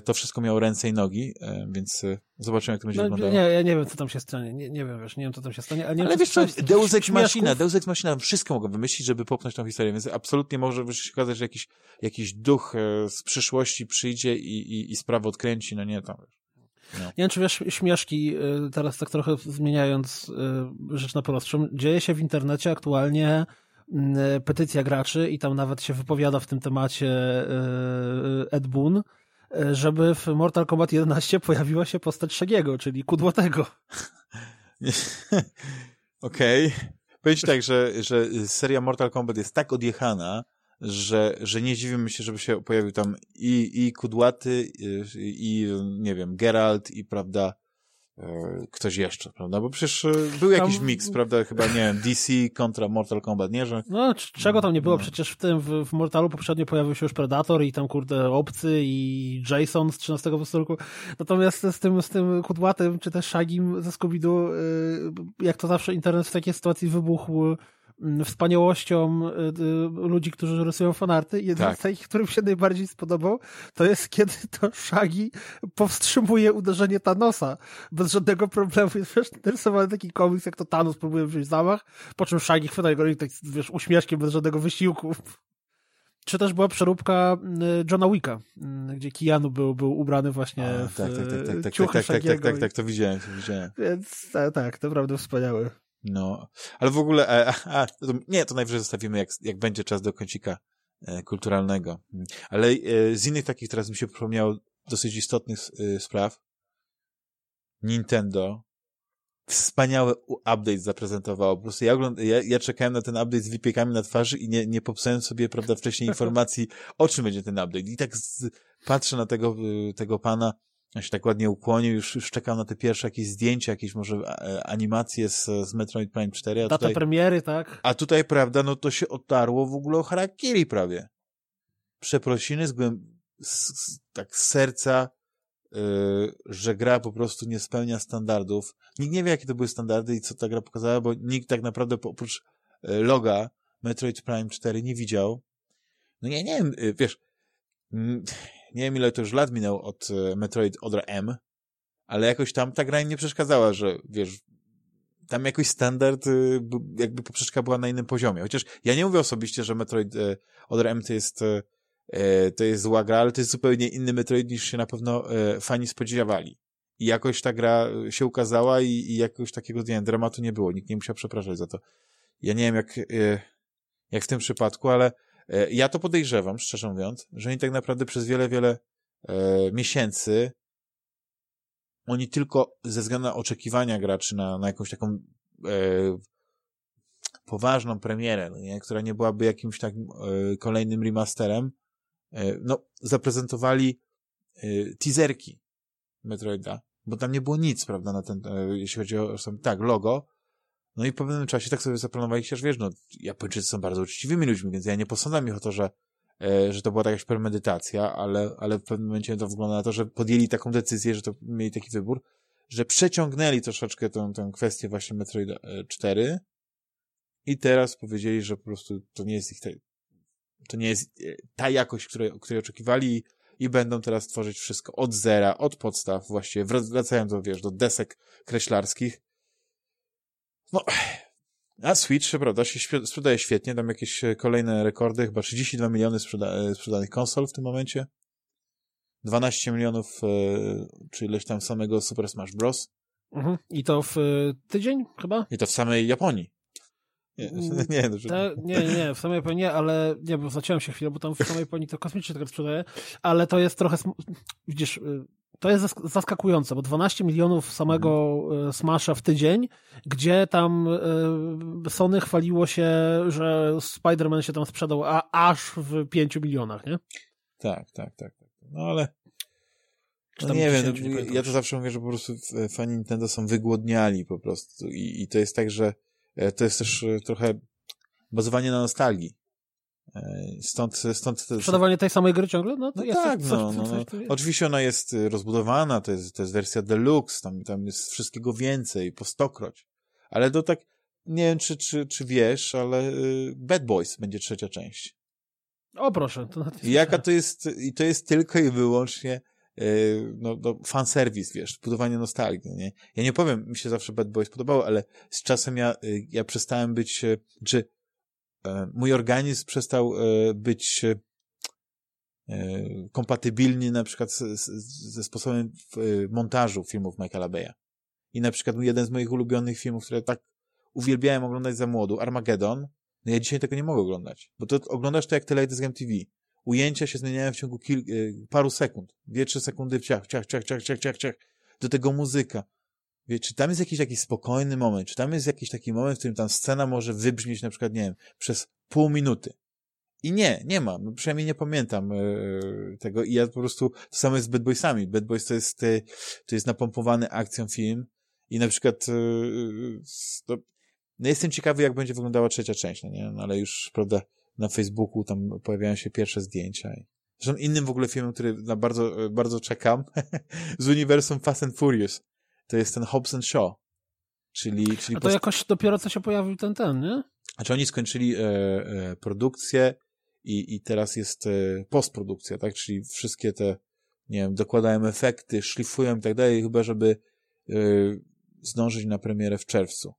to wszystko miało ręce i nogi, e, więc e, zobaczymy, jak to będzie no, wyglądało. Nie, ja nie wiem, co tam się stanie. Nie, nie wiem, wiesz, nie wiem, co tam się stanie. Ale, nie ale wiem, wiesz co, Deus Ex Machina, Deus Ex Machina, wszystko mogą wymyślić, żeby popchnąć tą historię, więc absolutnie może się okazać, że jakiś, jakiś duch z przyszłości przyjdzie i, i, i sprawę odkręci, no nie, tam wiesz. No. Nie wiem, czy wiesz, śmieszki, teraz tak trochę zmieniając rzecz na prostszą, dzieje się w internecie aktualnie petycja graczy i tam nawet się wypowiada w tym temacie Ed Boon, żeby w Mortal Kombat 11 pojawiła się postać Shagiego, czyli kudłotego. Okej. Okay. Powiem tak, że, że seria Mortal Kombat jest tak odjechana, że, że nie dziwimy się, żeby się pojawił tam i, i Kudłaty, i, i nie wiem, Geralt, i prawda, E, ktoś jeszcze, prawda? Bo przecież e, był jakiś tam... mix, prawda? Chyba, nie wiem, DC kontra Mortal Kombat, nie? Że... No, czego tam nie było? No. Przecież w tym, w, w Mortalu poprzednio pojawił się już Predator i tam, kurde, Obcy i Jason z 13 wysorku. Natomiast z tym, z tym Kudłatem, czy też Shagim ze Scooby-Doo, e, jak to zawsze internet w takiej sytuacji wybuchł wspaniałością ludzi, którzy rysują fanarty. Jeden tak. z tych, który mi się najbardziej spodobał, to jest kiedy to Shaggy powstrzymuje uderzenie Thanosa. Bez żadnego problemu. Jest wiesz, narysowany taki komiks, jak to Thanos próbuje wziąć zamach, po czym Shaggy chwyta jego tak, wiesz, uśmieszkiem bez żadnego wysiłku. Czy też była przeróbka Johna Wicka, gdzie Keanu był, był ubrany właśnie A, w tak, tak, tak, tak, tak, ciuchy tak, tak, tak, tak, tak, to widziałem, to widziałem. Więc tak, tak, naprawdę wspaniałe. No, ale w ogóle, e, a, to, nie, to najwyżej zostawimy, jak, jak będzie czas do kącika e, kulturalnego. Ale e, z innych takich teraz mi się przypomniało dosyć istotnych e, spraw. Nintendo wspaniały update zaprezentowało. Po prostu ja, ogląd- ja, ja czekałem na ten update z wypiekami na twarzy i nie, nie popsułem sobie, prawda, wcześniej informacji, o czym będzie ten update. I tak z, patrzę na tego, y, tego pana, on się tak ładnie ukłonił, już, już czekam na te pierwsze jakieś zdjęcia, jakieś może e, animacje z, z Metroid Prime 4. A Data tutaj, premiery, tak? A tutaj, prawda, no to się otarło w ogóle o harakiri prawie. Przeprosiny z, głęb... z, z tak z serca, yy, że gra po prostu nie spełnia standardów. Nikt nie wie, jakie to były standardy i co ta gra pokazała, bo nikt tak naprawdę oprócz yy, loga Metroid Prime 4 nie widział. No ja nie wiem, wiesz, nie wiem ile to już lat minęło od yy, Metroid Other M, ale jakoś tam ta gra nie przeszkadzała, że wiesz, tam jakoś standard yy, jakby poprzeczka była na innym poziomie. Chociaż ja nie mówię osobiście, że Metroid yy, Other M to jest E, to jest zła gra, ale to jest zupełnie inny Metroid niż się na pewno e, fani spodziewali. I jakoś ta gra się ukazała i, i jakoś takiego nie, dramatu nie było. Nikt nie musiał przepraszać za to. Ja nie wiem, jak, e, jak w tym przypadku, ale ja to podejrzewam, szczerze mówiąc, że oni tak naprawdę przez wiele, wiele miesięcy oni tylko ze względu na oczekiwania graczy na, na jakąś taką poważną premierę, no nie? która nie byłaby jakimś takim kolejnym remasterem, E, no, zaprezentowali e, teaserki Metroida, bo tam nie było nic, prawda, na ten, e, jeśli chodzi o, tak, logo, no i w pewnym czasie tak sobie zaplanowali, chociaż wiesz, no, Japończycy są bardzo uczciwymi ludźmi, więc ja nie posądzam ich o to, że, że to była jakaś premedytacja, ale, ale w pewnym momencie to wygląda na to, że podjęli taką decyzję, że to mieli taki wybór, że przeciągnęli troszeczkę tę, tę kwestię właśnie Metroid 4 i teraz powiedzieli, że po prostu to nie jest ich to nie jest e, ta jakość, której, której oczekiwali i będą teraz tworzyć wszystko od zera, od podstaw, właściwie wracając do, wiesz, do desek kreślarskich. No, a Switch, prawda, się sprzedaje świetnie, tam jakieś e, kolejne rekordy, chyba 32 miliony sprzeda e, sprzedanych konsol w tym momencie, 12 milionów, czy ileś tam samego Super Smash Bros. Mhm. I to w tydzień chyba? I to w samej Japonii. Nie, nie, no, Te, nie, nie, w samej Japonii, ale nie, bo zaciąłem się chwilę, bo tam w samej Japonii to kosmicznie tego sprzedaje, ale to jest trochę, widzisz, y, to jest zaskakujące, bo 12 milionów samego mhm. Smasha w tydzień, gdzie tam y, Sony chwaliło się, że Spider-Man się tam sprzedał a, aż w 5 milionach, nie? Tak, tak, tak. tak. No ale no nie wiem, no, ja to zawsze mówię, że po prostu fani Nintendo są wygłodniali po prostu i, i to jest tak, że E, to jest też e, trochę bazowanie na nostalgii. E, stąd, stąd Sprzedawanie tej samej gry ciągle? No, no jest tak, coś, no, no, no. Oczywiście ona jest rozbudowana, to jest, to jest wersja deluxe, tam, tam jest wszystkiego więcej, po stokroć. Ale to tak, nie wiem, czy, czy, czy wiesz, ale Bad Boys będzie trzecia część. O proszę. To I jaka to jest, i to jest tylko i wyłącznie Yy, no, no fanserwis, wiesz, budowanie nostalgii, nie? Ja nie powiem, mi się zawsze Bad Boys podobało, ale z czasem ja, y, ja przestałem być, y, czy mój organizm przestał e, być e, kompatybilny na przykład ze sposobem montażu filmów Michaela Beya. I na przykład jeden z moich ulubionych filmów, które tak uwielbiałem oglądać za młodu, Armageddon, no ja dzisiaj tego nie mogę oglądać, bo to oglądasz to jak teledysk MTV ujęcia się zmieniają w ciągu paru sekund. Dwie, trzy sekundy ciach, ciach, ciach, ciach, ciach, ciach, ciach. Do tego muzyka. Wie, czy tam jest jakiś taki spokojny moment, czy tam jest jakiś taki moment, w którym tam scena może wybrzmieć na przykład, nie wiem, przez pół minuty. I nie, nie ma. No, przynajmniej nie pamiętam yy, tego. I ja po prostu, to samo jest z Bad Boysami. Bad Boys to jest, yy, to jest napompowany akcją film i na przykład yy, to, no jestem ciekawy, jak będzie wyglądała trzecia część, no nie? No, ale już, prawda, na Facebooku tam pojawiają się pierwsze zdjęcia. Zresztą innym w ogóle filmem, który na bardzo, bardzo czekam, z uniwersum Fast and Furious, to jest ten Hobbs and Shaw. Czyli, czyli A to jakoś dopiero co się pojawił ten, ten, nie? Znaczy oni skończyli e, e, produkcję i, i teraz jest e, postprodukcja, tak? Czyli wszystkie te, nie wiem, dokładają efekty, szlifują i tak dalej, chyba żeby e, zdążyć na premierę w czerwcu.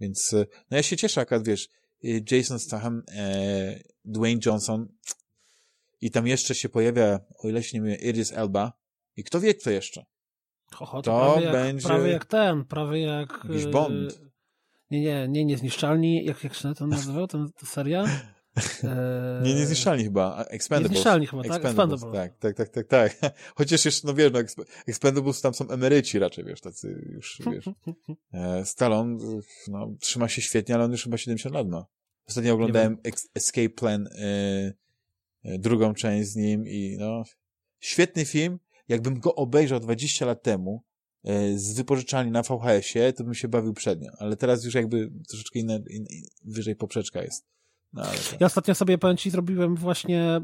Więc, e, no ja się cieszę, akurat wiesz, e, Jason Statham, e, Dwayne Johnson i tam jeszcze się pojawia, o ile się nie mylę, Idris Elba i kto wie, kto jeszcze. To, to prawie będzie... Jak, prawie jak ten, prawie jak... Jakiś Bond. Nie, nie, nie, Niezniszczalni, jak, jak się to nazywał, ten, ta seria? Eee... Nie, Niezniszczalni chyba, Expendables. Niezniszczalni chyba, tak? Expendables, tak, tak, tak, tak, tak. Chociaż jeszcze, no wiesz, no, Expendables tam są emeryci raczej, wiesz, tacy już, wiesz. E, Stallone, no, trzyma się świetnie, ale on już chyba 70 lat ma. Ostatnio oglądałem Escape Plan, e, e, drugą część z nim i no, świetny film. Jakbym go obejrzał 20 lat temu, E, z wypożyczalni na VHS-ie, to bym się bawił przednio, ale teraz już jakby troszeczkę inne, in, in, wyżej poprzeczka jest. No, to... Ja ostatnio sobie, powiem ci, zrobiłem właśnie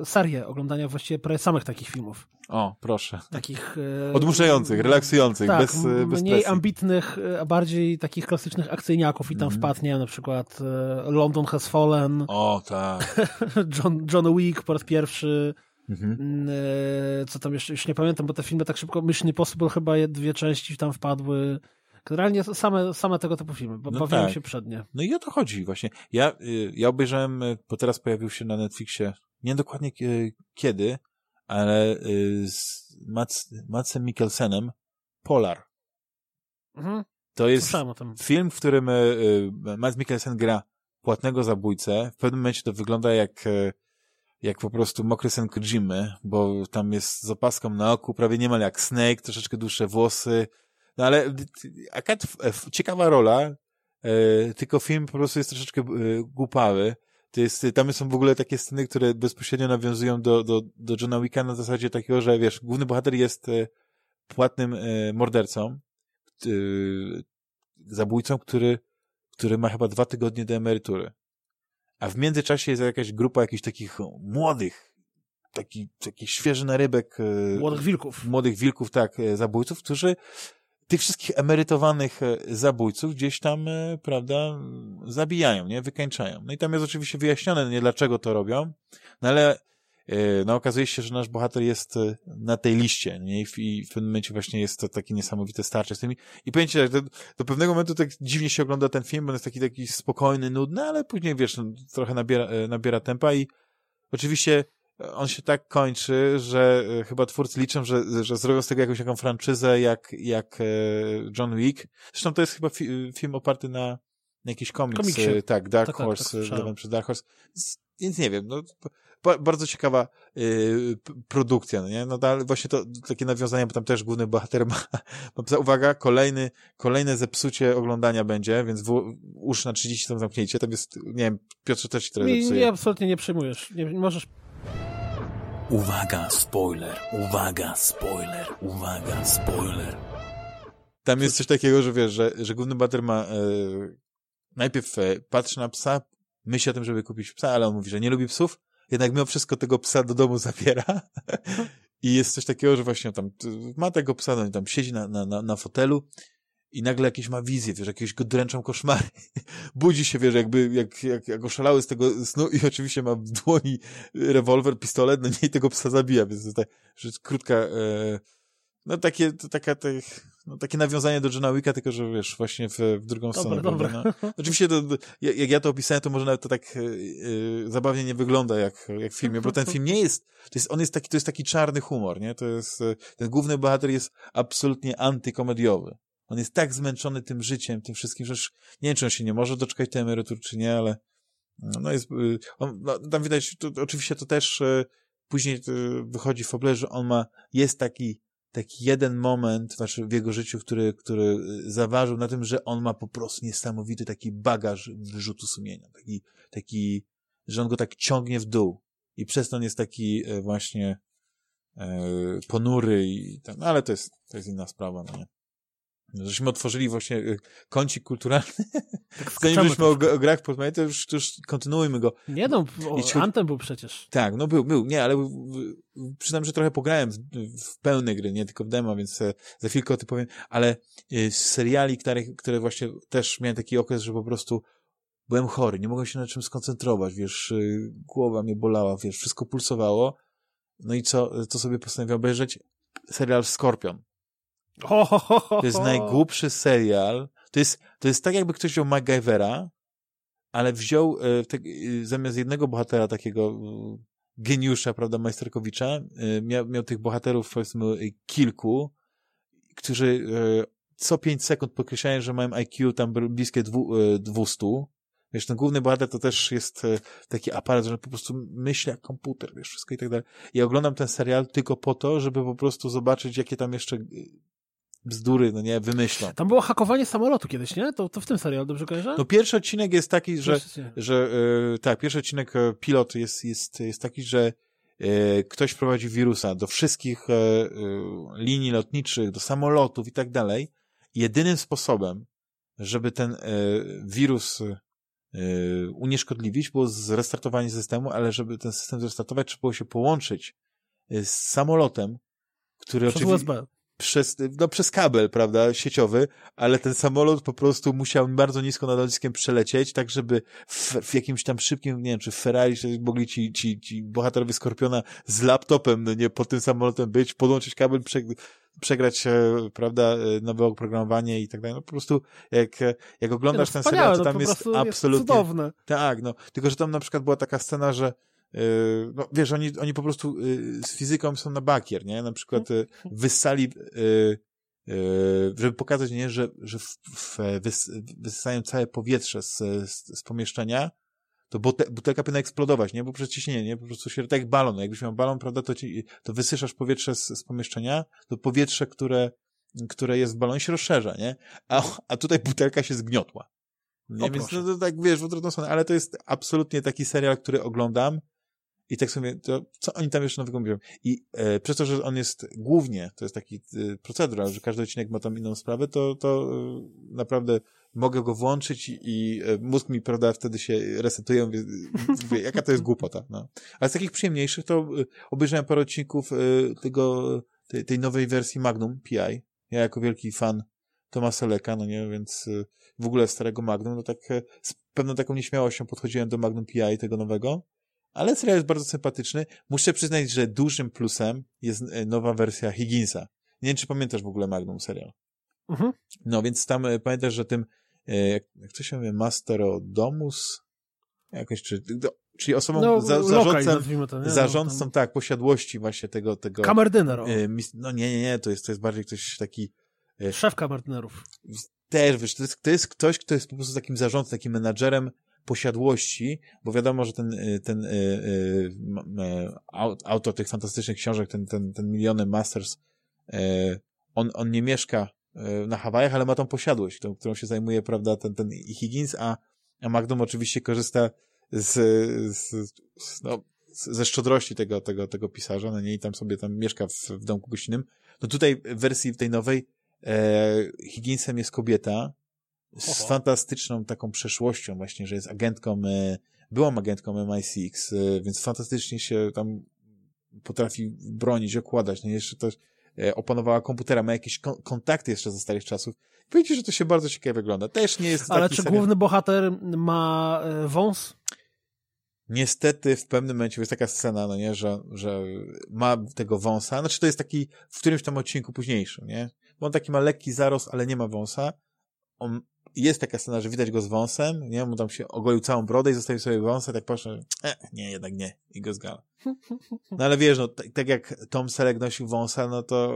e, serię oglądania właściwie prawie samych takich filmów. O, proszę. Takich... E, Odmuszających, relaksujących, tak, bez, bez mniej presji. ambitnych, a bardziej takich klasycznych akcyjniaków i tam mm. wpadnie na przykład London Has Fallen. O, tak. John, John Wick po raz pierwszy. Mhm. Mm, e, co tam jeszcze, już nie pamiętam, bo te filmy tak szybko, Mission Impossible chyba dwie części tam wpadły. Generalnie same, same tego typu filmy, bo no bawiłem tak. się przednie. No i o to chodzi właśnie. Ja, y, ja obejrzałem, y, bo teraz pojawił się na Netflixie, nie dokładnie kiedy, ale y, z Mats, Matsem Mikkelsenem Polar. Mhm. To jest film, w którym Mats Mikkelsen gra płatnego zabójcę. W pewnym momencie to wygląda jak jak po prostu mokry sen Kojimy, bo tam jest z opaską na oku, prawie niemal jak Snake, troszeczkę dłuższe włosy, no ale akad ciekawa rola, e, tylko film po prostu jest troszeczkę e, głupawy. To jest, tam są w ogóle takie sceny, które bezpośrednio nawiązują do, do, do Johna Wicka na zasadzie takiego, że wiesz, główny bohater jest e, płatnym e, mordercą, e, zabójcą, który, który ma chyba dwa tygodnie do emerytury a w międzyczasie jest jakaś grupa jakichś takich młodych, taki, taki świeży narybek. E, młodych wilków. Młodych wilków, tak, e, zabójców, którzy tych wszystkich emerytowanych e, zabójców gdzieś tam, prawda, zabijają, nie, wykańczają. No i tam jest oczywiście wyjaśnione, nie dlaczego to robią, no ale no okazuje się, że nasz bohater jest na tej liście, nie? I w, i w pewnym momencie właśnie jest to takie niesamowite starcie z tymi. I powiem ci, do, do pewnego momentu tak dziwnie się ogląda ten film, bo on jest taki, taki spokojny, nudny, ale później, wiesz, no, trochę nabiera, nabiera tempa i oczywiście on się tak kończy, że chyba twórcy liczą, że, że zrobią z tego jakąś taką franczyzę jak, jak John Wick. Zresztą to jest chyba fi, film oparty na, na jakiś komiks. Komiksie. Tak, Dark tak, Horse, tak, tak, przez Dark Horse. Więc nie wiem, no bardzo ciekawa y, produkcja, no nie? No ale właśnie to takie nawiązanie, bo tam też główny bohater ma, ma uwaga, kolejny, kolejne zepsucie oglądania będzie, więc w, już na 30 tam zamknięcie, to jest, nie wiem, Piotrze też ci trochę mi, zepsuje. Nie, absolutnie nie przyjmujesz, nie, możesz Uwaga, spoiler, uwaga, spoiler, uwaga, spoiler. Tam jest coś takiego, że wiesz, że, że główny bohater ma e, najpierw e, patrzy na psa, myśli o tym, żeby kupić psa, ale on mówi, że nie lubi psów, jednak mimo wszystko tego psa do domu zabiera. I jest coś takiego, że właśnie tam ma tego psa, no i tam siedzi na, na, na fotelu i nagle jakieś ma wizję, wiesz, jakieś go dręczą koszmary. Budzi się, wiesz, jakby, jak, jak, jak oszalały z tego snu i oczywiście ma w dłoni rewolwer, pistolet, no nie i tego psa zabija, więc to tak, że krótka, e, no takie, to taka, tak, no, takie nawiązanie do Johna Wicka, tylko że wiesz, właśnie w, w drugą dobra, stronę. Dobra. No. Oczywiście to, jak ja to opisałem, to może nawet to tak yy, zabawnie nie wygląda jak, jak w filmie, bo ten film nie jest, to jest, on jest taki, to jest taki czarny humor, nie? To jest, ten główny bohater jest absolutnie antykomediowy. On jest tak zmęczony tym życiem, tym wszystkim, że nie wiem, czy on się nie może doczekać tej emerytury, czy nie, ale no jest, on, no, tam widać, to, oczywiście to też później wychodzi w że on ma, jest taki taki jeden moment w jego życiu, który, który y, zaważył na tym, że on ma po prostu niesamowity taki bagaż wyrzutu sumienia, taki, taki, że on go tak ciągnie w dół i przez to on jest taki e, właśnie e, ponury i tak, no ale to jest, to jest inna sprawa, no nie? Żeśmy otworzyli właśnie y, kącik kulturalny. Tak Zanim żeśmy o, o grach porozmawiali, to już, to już kontynuujmy go. Nie no, o, Anthem był przecież. Tak, no był, był, nie, ale przyznam, że trochę pograłem w, w pełne gry, nie tylko w demo, więc za chwilkę o tym powiem, ale y, z seriali, które, które właśnie też miałem taki okres, że po prostu byłem chory, nie mogłem się na czym skoncentrować, wiesz, y, głowa mnie bolała, wiesz, wszystko pulsowało. No i co, co sobie postanowiłem obejrzeć? Serial Skorpion. To jest najgłupszy serial. To jest, to jest tak, jakby ktoś wziął MacGyvera, ale wziął e, te, e, zamiast jednego bohatera takiego e, geniusza, prawda, Majsterkowicza, miał, miał tych bohaterów, powiedzmy, kilku, którzy co pięć sekund podkreślają, że mają IQ tam bliskie dwu, 200. Wiesz, ten główny bohater to też jest taki aparat, że po prostu myśli jak komputer, wiesz, wszystko i tak dalej. I oglądam ten serial tylko po to, żeby po prostu zobaczyć, jakie tam jeszcze bzdury, no nie, wymyślą. Tam było hakowanie samolotu kiedyś, nie? To, to w tym serialu, dobrze kojarzę? No pierwszy odcinek jest taki, że, że yy, tak, pierwszy odcinek e, pilot jest, jest, jest taki, że yy, ktoś prowadzi wirusa do wszystkich yy, linii lotniczych, do samolotów i tak dalej. Jedynym sposobem, żeby ten wirus unieszkodliwić, było zrestartowanie systemu, ale żeby ten system zrestartować, trzeba było się połączyć z samolotem, który oczywiście... USB przez, no, przez kabel, prawda, sieciowy, ale ten samolot po prostu musiał bardzo nisko nad lotniskiem przelecieć, tak żeby w, w, jakimś tam szybkim, nie wiem, czy w Ferrari czy mogli ci, ci, ci bohaterowie Skorpiona z laptopem, no nie, pod tym samolotem być, podłączyć kabel, prze, przegrać, e, prawda, e, nowe oprogramowanie i tak dalej. No po prostu jak, jak oglądasz no, ten serial, to tam jest absolutnie... Jest cudowne. Tak, no. Tylko, że tam na przykład była taka scena, że no wiesz, oni, oni po prostu yy, z fizyką są na bakier, nie? Na przykład yy, wyssali, żeby pokazać, nie, że, że w, w, wys, wysysają całe powietrze z, z, z pomieszczenia, to butelka powinna eksplodować, nie? Bo przez ciśnienie, nie? Po prostu się, tak jak balon, jakbyś miał balon, prawda, to, ci, to wysysasz powietrze z, z pomieszczenia, to powietrze, które, które jest w balonie się rozszerza, nie? A, a tutaj butelka się zgniotła. Nie? Więc no, to tak, wiesz, w odwrotną stronę, ale to jest absolutnie taki serial, który oglądam, i tak sobie, to co oni tam jeszcze nowego mówią? I e, przez to, że on jest głównie, to jest taki e, procedural, że każdy odcinek ma tam inną sprawę, to, to e, naprawdę mogę go włączyć i, e, mózg mi, prawda, wtedy się resetuje, mówię, mówię, jaka to jest głupota, no. Ale z takich przyjemniejszych to e, obejrzałem parę odcinków e, tego, tej, tej nowej wersji Magnum PI. Ja jako wielki fan Tomasa Leka, no nie, więc w ogóle starego Magnum, no tak z pewną taką nieśmiałością podchodziłem do Magnum PI tego nowego, ale serial jest bardzo sympatyczny. Muszę przyznać, że dużym plusem jest e, nowa wersja Higginsa. Nie wiem, czy pamiętasz w ogóle Magnum serial. Mhm. No, więc tam e, pamiętasz, że tym, e, jak, jak to się mówi, Masterodomus? Jakoś, czy, czyli osobą, no, za, zarządcą, to, zarządcą, tak, posiadłości właśnie tego, tego. Kamerdyner. no nie, nie, nie, to jest, to jest bardziej ktoś taki. Szef kamerdynerów. Też, wiesz, to jest, to jest ktoś, kto jest po prostu takim zarządcą, takim menadżerem posiadłości, bo wiadomo, że ten, y, ten y, y, autor tych fantastycznych książek, ten, ten, ten Miliony Masters, on, on nie mieszka na Hawajach, ale ma tą posiadłość, tą, którą się zajmuje, prawda, ten, ten Higgins, a, a Magnum oczywiście korzysta z, z, z no, ze szczodrości tego, tego, tego pisarza, no nie, i tam sobie tam mieszka w, w domku gościnnym. No tutaj w wersji tej nowej e, Higginsem jest kobieta, z fantastyczną taką przeszłością właśnie, że jest agentką, e, byłam agentką MI6, e, więc fantastycznie się tam potrafi bronić, okładać, no jeszcze też e, opanowała komputera, ma jakieś kontakty jeszcze ze starych czasów. Powiedzcie, że to się bardzo ciekawie wygląda. Też nie jest Ale czy serial... główny bohater ma wąs? Niestety w pewnym momencie jest taka scena, no nie, że, że ma tego wąsa, znaczy to jest taki w którymś tam odcinku późniejszym, nie? Bo on taki ma lekki zarost, ale nie ma wąsa. On jest taka scena, że widać go z wąsem, nie? Mu tam się ogolił całą brodę i zostawił sobie wąsę, tak patrzę, e, nie, jednak nie. I go zgala. No ale wiesz, no, tak, tak jak Tom Selleck nosił wąsa, no to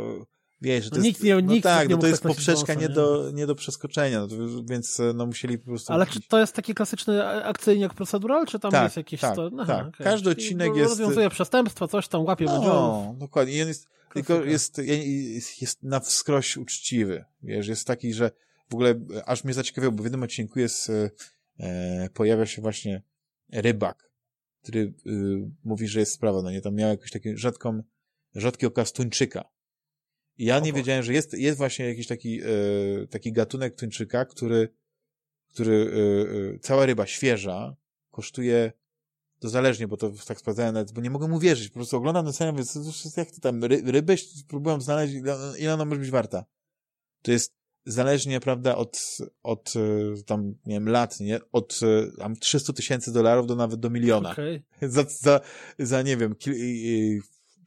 wiesz, że to no, jest, nikt nie, no nikt tak, nie no to jest tak poprzeczka wąsa, nie, do, nie do przeskoczenia, no to, więc no musieli po prostu... Ale czy to jest taki klasyczny akcyjnik procedural, czy tam tak, jest jakieś... Tak, sto... Aha, tak. Okay. Każdy odcinek jest... Rozwiązuje przestępstwa, coś tam łapie No, dokładnie. I on jest, tylko jest, jest, jest na wskroś uczciwy, wiesz, jest taki, że w ogóle e, aż mnie zaciekawiło, bo w jednym odcinku jest, e, e pojawia się właśnie rybak, który y, mówi, że jest sprawa, no nie, tam miał jakąś taką rzadką, rzadki okaz tuńczyka. I ja nie wiedziałem, że jest, jest właśnie jakiś taki, y, taki gatunek tuńczyka, który, który y, cała ryba świeża kosztuje to zależnie, bo to tak sprawdzałem nawet, bo nie mogę mu wierzyć. Po prostu oglądam ten serial, więc jak to tam, ry, rybę próbuję znaleźć, ile ona może być warta. To jest zależnie, prawda, od, od e, tam, nie wiem, lat, nie? Od tam 300 tysięcy dolarów do nawet do miliona. Okay. Za, za, za, nie wiem,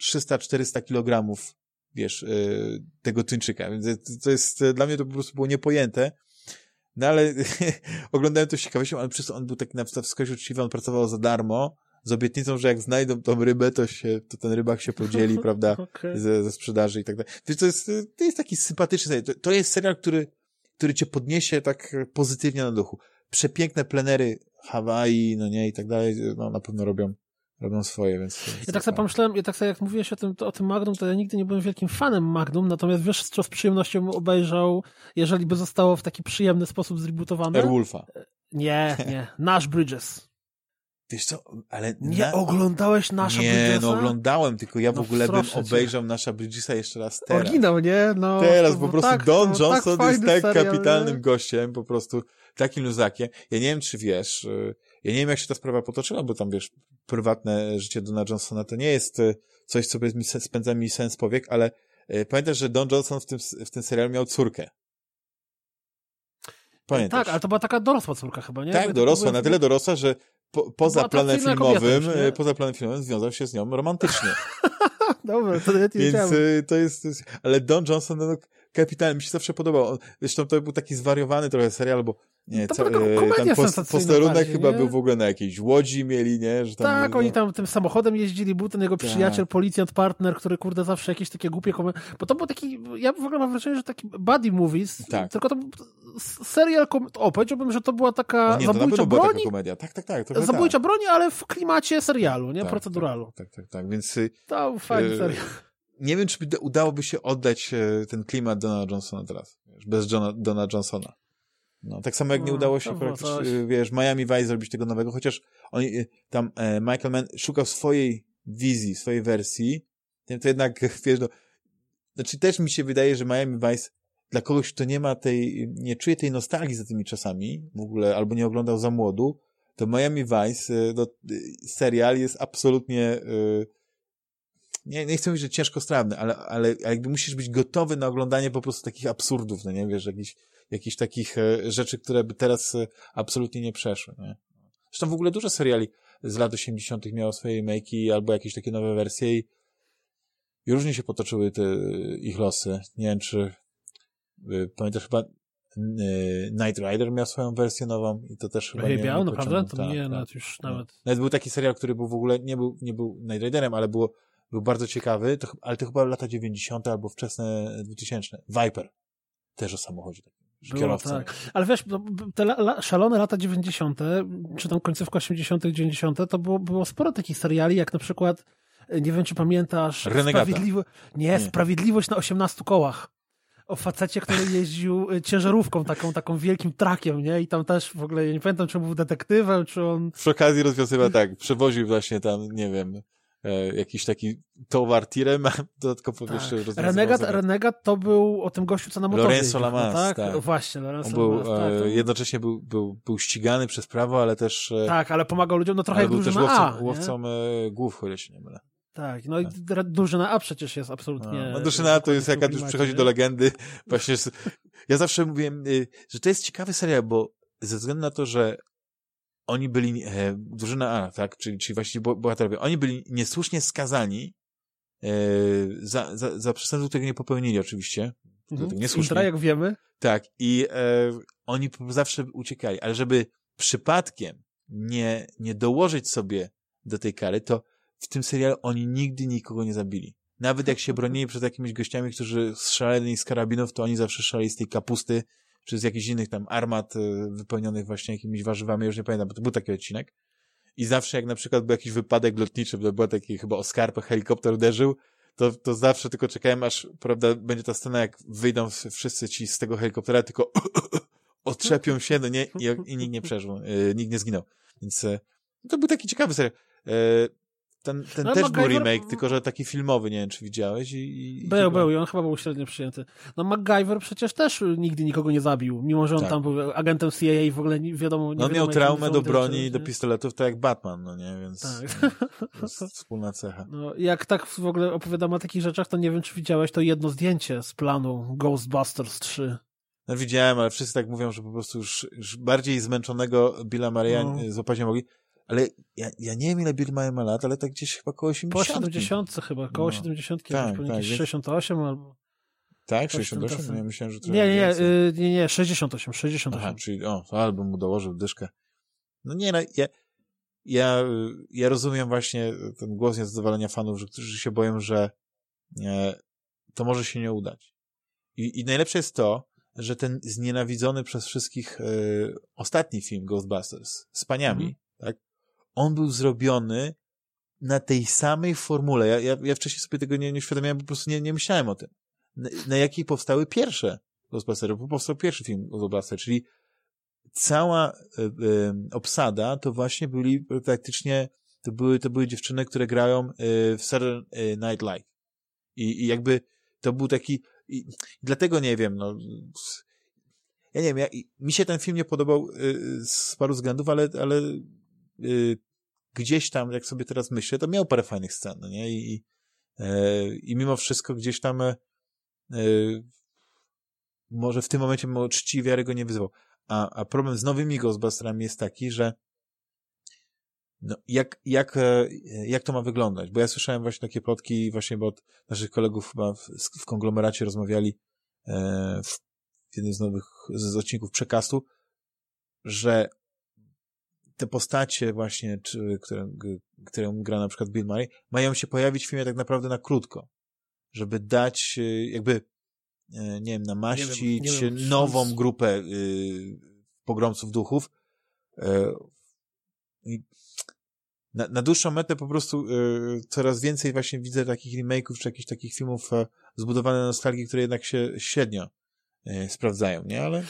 300-400 kilogramów, wiesz, tego tuńczyka. Więc to jest, dla mnie to po prostu było niepojęte. No ale oglądałem to z ciekawością, ale przez to on był taki na wskazaniu uczciwy, on pracował za darmo, z obietnicą, że jak znajdą tą rybę, to się, to ten rybak się podzieli, prawda, okay. ze, ze sprzedaży i tak dalej. To jest, to jest taki sympatyczny serial. To, to jest serial, który, który cię podniesie tak pozytywnie na duchu. Przepiękne plenery Hawaii, no nie, i tak dalej, no na pewno robią, robią swoje, więc... Ja tak sobie pomyślałem, ja tak sobie jak mówiłeś o tym, o tym Magnum, to ja nigdy nie byłem wielkim fanem Magnum, natomiast wiesz, co z przyjemnością obejrzał, jeżeli by zostało w taki przyjemny sposób zrebootowane? Airwolfa. Nie, nie. Nash Bridges. Wiesz co, ale... Nie na... oglądałeś Nasza nie, Bridgesa? Nie, no oglądałem, tylko ja no, w ogóle bym obejrzał cię. Nasza Bridgesa jeszcze raz teraz. Oryginał, nie? No, teraz, po prostu tak, Don Johnson tak jest tak serial, kapitalnym nie? gościem, po prostu takim luzakiem. Ja nie wiem, czy wiesz, y, ja nie wiem, jak się ta sprawa potoczyła, bo tam, wiesz, prywatne życie Dona Johnsona to nie jest y, coś, co mi, spędza mi sens powiek, ale y, pamiętasz, że Don Johnson w tym, w tym serialu miał córkę. Pamiętasz? Tak, ale to była taka dorosła córka chyba, nie? Tak, dorosła, na tyle dorosła, że po, poza planem filmowym, już, poza planem filmowym związał się z nią romantycznie. Dobra, to nawet nie Więc to jest, to jest, ale Don Johnson, no, kapitalnie, mi się zawsze podobał. Zresztą to był taki zwariowany trochę serial, bo nie, to co, ten post, posterunek bardziej, chyba nie? był w ogóle na jakiejś łodzi mieli, nie? Że tam tak, oni tam tym samochodem jeździli, był ten jego tak. przyjaciel, policjant, partner, który kurde zawsze jakieś takie głupie komentarze, bo to był taki, ja w ogóle mam wrażenie, że taki buddy movies, tak. tylko to serial, kom... o, powiedziałbym, że to była taka nie, zabójcza to broni. Taka komedia. Tak, tak, tak. Zabójcza tak. broni, ale w klimacie serialu, nie? Tak, Proceduralu. Tak, tak, tak, tak. więc... To fajny serial. Nie wiem, czy by udałoby się oddać ten klimat Dona Johnsona teraz, bez Johna, Dona Johnsona. No, tak samo jak nie udało się, no, wiesz, Miami Vice zrobić tego nowego, chociaż on, tam e, Michael Mann szukał swojej wizji, swojej wersji, to jednak, wiesz, no, znaczy też mi się wydaje, że Miami Vice dla kogoś, kto nie ma tej, nie czuje tej nostalgii za tymi czasami w ogóle, albo nie oglądał za młodu, to Miami Vice, no, serial jest absolutnie, nie, nie chcę mówić, że ciężko strawny, ale, ale jakby musisz być gotowy na oglądanie po prostu takich absurdów, no nie, wiesz, jakichś jakichś takich e, rzeczy, które by teraz e, absolutnie nie przeszły. Nie? Zresztą w ogóle dużo seriali z lat 80. miało swoje make'i albo jakieś takie nowe wersje i różnie się potoczyły te ich losy. Nie wiem, czy e, pamiętasz chyba Night Rider miał swoją wersję nową i to też chyba nie, miał naprawdę? To tak, nie, tak, nawet już nawet... Nawet był taki serial, który był w ogóle, nie był, nie był Night Riderem, ale było, był bardzo ciekawy, to, ale to chyba lata 90. albo wczesne 2000. Viper. Też o samochodzie takim. Było, tak. Ale wiesz, no, te la, szalone lata 90., czy tam końcówka 80., 90., to było, było sporo takich seriali, jak na przykład, nie wiem czy pamiętasz, Sprawiedliwo... nie, nie, Sprawiedliwość na 18 kołach. O facecie, który jeździł y, ciężarówką, taką, taką wielkim trakiem, nie? I tam też w ogóle, ja nie pamiętam, czy on był detektywem, czy on... Przy okazji rozwiązywał tak, przewoził właśnie tam, nie wiem, e, jakiś taki towar tirem, dodatkowo tak. jeszcze Renegat, Renegat to był o tym gościu, co na motorze Lorenzo Lamas, tak? tak. Właśnie, Lorenzo On był, Lamas, tak, to... jednocześnie był, był, był ścigany przez prawo, ale też... E, tak, ale pomagał ludziom, no trochę jak był też łowcą, A, łowcą e, głów, się nie mylę. Tak, no i tak. drużyna A przecież jest absolutnie... No, no drużyna A to jest, jaka już przychodzi do legendy, właśnie, ja zawsze mówiłem, y, że to jest ciekawy serial, bo ze względu na to, że oni byli, e, drużyna A, tak, czyli, czyli właściwie bohaterowie, oni byli niesłusznie skazani e, za, za, za przestępstwo, którego nie popełnili oczywiście. Mhm. Niesłusznie. jak wiemy. Tak, i e, oni zawsze uciekali, ale żeby przypadkiem nie, nie dołożyć sobie do tej kary, to w tym serialu oni nigdy nikogo nie zabili. Nawet jak się bronili przed jakimiś gościami, którzy strzelali z karabinów, to oni zawsze strzelali z tej kapusty, czy z jakichś innych tam armat e, wypełnionych właśnie jakimiś warzywami, już nie pamiętam, bo to był taki odcinek. I zawsze jak na przykład był jakiś wypadek lotniczy, bo był taki chyba o skarpę helikopter uderzył, to, to zawsze tylko czekałem, aż, prawda, będzie ta scena, jak wyjdą wszyscy ci z tego helikoptera, tylko otrzepią się, no nie, i, i nikt nie przeżył, e, nikt nie zginął. Więc e, to był taki ciekawy serial. Ten, ten no, też MacGyver... był remake, tylko że taki filmowy, nie wiem, czy widziałeś. I, i był, chyba... był i on chyba był średnio przyjęty. No MacGyver przecież też nigdy nikogo nie zabił, mimo że on tak. tam był agentem CIA i w ogóle nie wiadomo... Nie no on miał traumę do broni i do pistoletów, tak jak Batman, no nie, więc tak. to jest wspólna cecha. No, jak tak w ogóle opowiadam o takich rzeczach, to nie wiem, czy widziałeś to jedno zdjęcie z planu Ghostbusters 3. No widziałem, ale wszyscy tak mówią, że po prostu już, już bardziej zmęczonego Billa Maria no. złapać nie mogli. Ale ja, ja nie wiem, ile Bill Murray ma lat, ale tak gdzieś chyba koło 80. Po 70 chyba, koło no. 70, tak, tak, jakieś 68 albo... Tak, 68? No ja myślałem, że trochę Nie, nie, y, nie, nie, 68, 68. Aha, czyli, o, albo mu dołożył dyszkę. No nie, no, ja, ja, ja rozumiem właśnie ten głos niezadowolenia fanów, że, którzy się boją, że e, to może się nie udać. I, I najlepsze jest to, że ten znienawidzony przez wszystkich e, ostatni film Ghostbusters z paniami, mhm. tak? On był zrobiony na tej samej formule. Ja, ja, ja wcześniej sobie tego nie, nie uświadomiłem, po prostu nie, nie myślałem o tym. Na, na jakiej powstały pierwsze Ghostbustery, bo powstał pierwszy film Ghostbusters, czyli cała y, y, obsada to właśnie byli praktycznie, to były, to były dziewczyny, które grają y, w Saturday Night Live. I, I jakby to był taki, i, dlatego nie wiem, no, ja nie wiem, ja, mi się ten film nie podobał y, z paru względów, ale, ale y, gdzieś tam, jak sobie teraz myślę, to miał parę fajnych scen, no nie? I, i, y, i mimo wszystko gdzieś tam może w tym momencie czci wiary go nie wyzwał. A, a problem z nowymi Ghostbusterami jest taki, że no, jak, jak, e, jak to ma wyglądać? Bo ja słyszałem właśnie takie plotki właśnie, bo od naszych kolegów chyba w, w konglomeracie rozmawiali e, w jednym z nowych z odcinków przekastu, że te postacie właśnie, czy, które, które gra na przykład Bill Murray, mają się pojawić w filmie tak naprawdę na krótko, żeby dać e, jakby E, nie wiem, namaścić nie wiem, nie wiem, nową grupę y, pogromców duchów. E, I na, na dłuższą metę po prostu y, coraz więcej właśnie widzę takich remake'ów czy jakichś takich filmów e, zbudowane na nostalgii, które jednak się średnio sprawdzają, nie? Ale...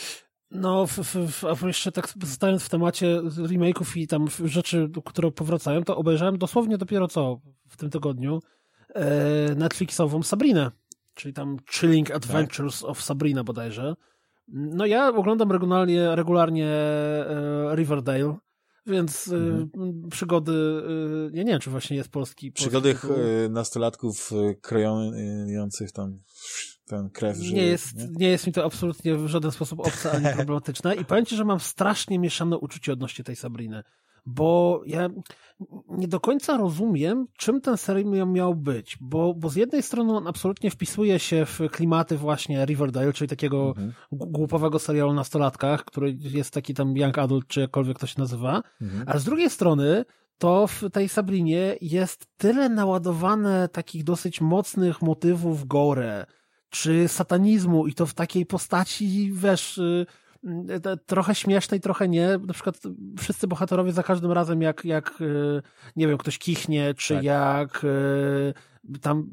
No, w, w, a jeszcze tak zostając w temacie remake'ów i tam rzeczy, które powracają, to obejrzałem dosłownie dopiero co w tym tygodniu e, Netflixową Sabrinę czyli tam Chilling Adventures tak. of Sabrina bodajże. No ja oglądam regularnie, regularnie e, Riverdale, więc e, mhm. przygody, e, ja nie wiem, czy właśnie jest polski. Przygody polski nastolatków krojących tam ten krew żyje, nie jest, nie? nie? jest mi to absolutnie w żaden sposób obce ani problematyczne i powiem ci, że mam strasznie mieszane uczucie odnośnie tej Sabriny bo ja nie do końca rozumiem, czym ten serial miał być, bo, bo z jednej strony on absolutnie wpisuje się w klimaty właśnie Riverdale, czyli takiego mhm. głupowego serialu nastolatkach, który jest taki tam young adult, czy jakkolwiek to się nazywa, mhm. a z drugiej strony to w tej Sabrinie jest tyle naładowane takich dosyć mocnych motywów gore, czy satanizmu i to w takiej postaci, wiesz, y, trochę śmieszne i trochę nie. Na przykład wszyscy bohaterowie za każdym razem, jak, jak e, nie wiem, ktoś kichnie, czy tak. jak tam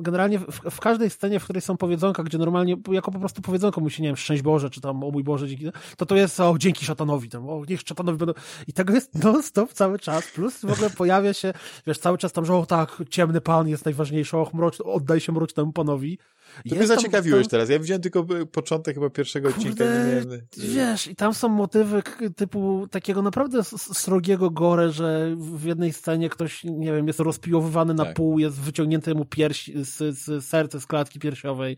generalnie w, w, każdej scenie, w której są powiedzonka, gdzie normalnie jako po prostu powiedzonko musi, nie wiem, szczęść Boże, czy tam o mój Boże, dzięki, to to jest o dzięki szatanowi, tam, o niech szatanowi będą i tego jest non-stop cały czas, plus w ogóle pojawia się, wiesz, cały czas tam, że o tak, ciemny pan jest najważniejszy, o mroczny, oddaj się mrocznemu panowi to mnie zaciekawiłeś tam... teraz. Ja widziałem tylko początek chyba pierwszego Kurde, odcinka. Nie miałem... Wiesz, i tam są motywy typu takiego naprawdę srogiego gore, że w jednej scenie ktoś, nie wiem, jest rozpiłowywany tak. na pół, jest wyciągnięty mu pierś, z, z serce z klatki piersiowej.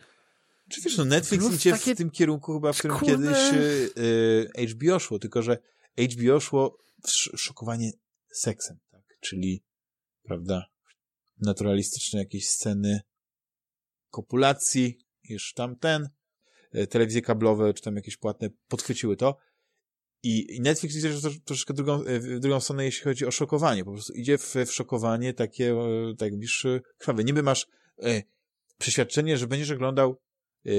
Czy wiesz, no Netflix Plus idzie takie... w tym kierunku chyba, w którym Kurde... kiedyś y, y HBO szło, tylko że HBO szło w szokowanie seksem, tak? Czyli, prawda, naturalistyczne jakieś sceny kopulacji, już tamten, e, telewizje kablowe, czy tam jakieś płatne podchwyciły to. I Netflix idzie troszeczkę drugą, e, w drugą stronę, jeśli chodzi o szokowanie. Po prostu idzie w, w szokowanie takie, e, tak widzisz, krwawe. Niby masz e, przeświadczenie, że będziesz oglądał e,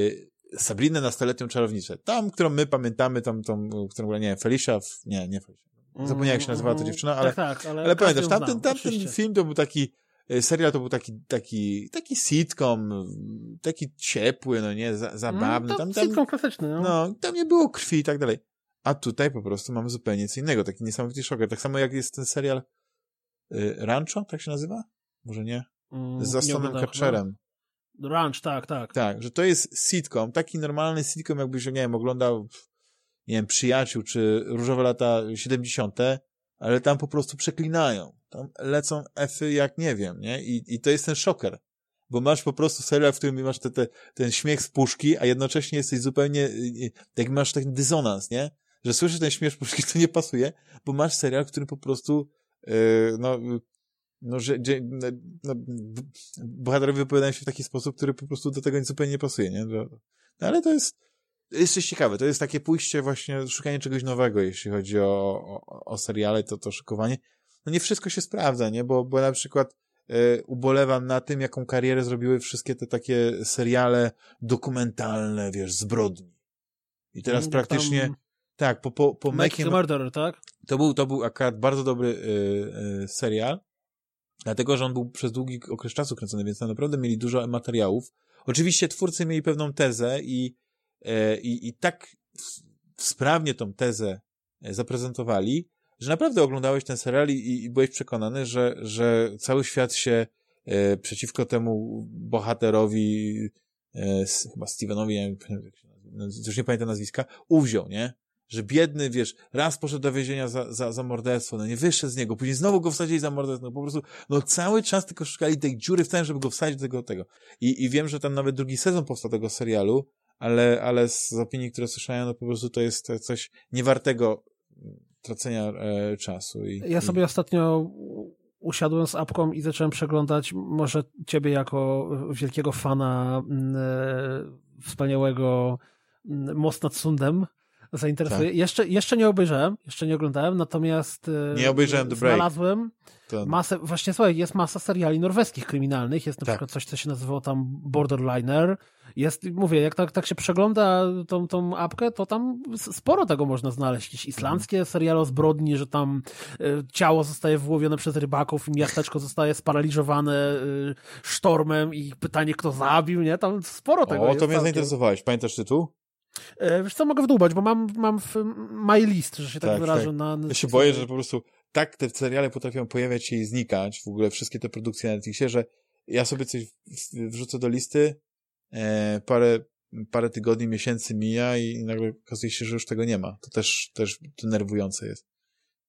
Sabrinę nastoletnią czarownicę. Tam, którą my pamiętamy, tam, tą, którą, nie wiem, Felicia, nie, nie Felicia. Zapomniałem, jak się nazywała ta mm, dziewczyna, ale, tak, tak, ale, ale pamiętasz, tamten, tamten film to był taki, serial to był taki, taki, taki sitcom, taki ciepły, no nie, zabawny. No, tam, tam, sitcom klasyczny, no. no. tam nie było krwi i tak dalej. A tutaj po prostu mamy zupełnie co innego, taki niesamowity szoker. Tak samo jak jest ten serial y, Rancho, tak się nazywa? Może nie? Mm, Z Astonem Kutcherem. No. Ranch, tak, tak. Tak, że to jest sitcom, taki normalny sitcom, jakbyś, nie wiem, oglądał, nie wiem, Przyjaciół, czy Różowe lata 70., ale tam po prostu przeklinają. Tam lecą efy jak nie wiem, nie? I, i to jest ten szoker. bo masz po prostu serial, w którym masz te, te, ten śmiech z puszki, a jednocześnie jesteś zupełnie, jak masz taki dysonans, nie? Że słyszysz ten śmiech z puszki, to nie pasuje, bo masz serial, w którym po prostu, yy, no, no, że, no, no, bohaterowie wypowiadają się w taki sposób, który po prostu do tego zupełnie nie pasuje, nie? No, ale to jest, jest coś ciekawe. To jest takie pójście właśnie, szukanie czegoś nowego, jeśli chodzi o, o, o seriale, to to szykowanie. No nie wszystko się sprawdza, nie? Bo, bo na przykład y, ubolewam na tym, jaką karierę zrobiły wszystkie te takie seriale dokumentalne, wiesz, zbrodni. I teraz no, praktycznie, tak, po, po, po Making the Murderer, tak? To był, to był akurat bardzo dobry y, y, serial, dlatego, że on był przez długi okres czasu kręcony, więc tam naprawdę mieli dużo materiałów. Oczywiście twórcy mieli pewną tezę i E, i, i tak sprawnie tą tezę e, zaprezentowali, że naprawdę oglądałeś ten serial i, i byłeś przekonany, że, że cały świat się e, przeciwko temu bohaterowi, e, chyba Stevenowi, nie, już nie pamiętam nazwiska, uwziął, nie? Że biedny, wiesz, raz poszedł do więzienia za, za, za morderstwo, no nie wyszedł z niego, później znowu go wsadzili za morderstwo, no po prostu, no cały czas tylko szukali tej dziury w tym, żeby go wsadzić do tego, tego. I, I wiem, że tam nawet drugi sezon powstał tego serialu, ale, ale z opinii, które słyszałem, no po prostu to jest coś niewartego tracenia e, czasu. I, ja sobie i... ostatnio usiadłem z apką i zacząłem przeglądać może ciebie jako wielkiego fana mm, e, wspaniałego mm, Most nad Sundem zainteresuje. Tak. Jeszcze, jeszcze nie obejrzałem, jeszcze nie oglądałem, natomiast e, nie obejrzałem The znalazłem masę, właśnie słuchaj, jest masa seriali norweskich kryminalnych, jest na tak. przykład coś, co się nazywało tam Borderliner, jest, mówię, jak tak, tak się przegląda tą, tą apkę, to tam sporo tego można znaleźć. Jakieś islandzkie mhm. seriale o zbrodni, że tam y, ciało zostaje wyłowione przez rybaków i miasteczko zostaje sparaliżowane y, sztormem i pytanie, kto zabił, nie? Tam sporo tego o, jest. O, to mnie zainteresowałeś. Pamiętasz tytuł? E, wiesz co, mogę wdłubać, bo mam, mam w my list, że się tak, tak wyrażę. Tak. Na, ja się boję, że po prostu tak te seriale potrafią pojawiać się i znikać, w ogóle wszystkie te produkcje na Netflixie, że ja sobie coś wrzucę do listy, e, parę, parę tygodni, miesięcy mija i nagle okazuje się, że już tego nie ma. To też, też denerwujące jest.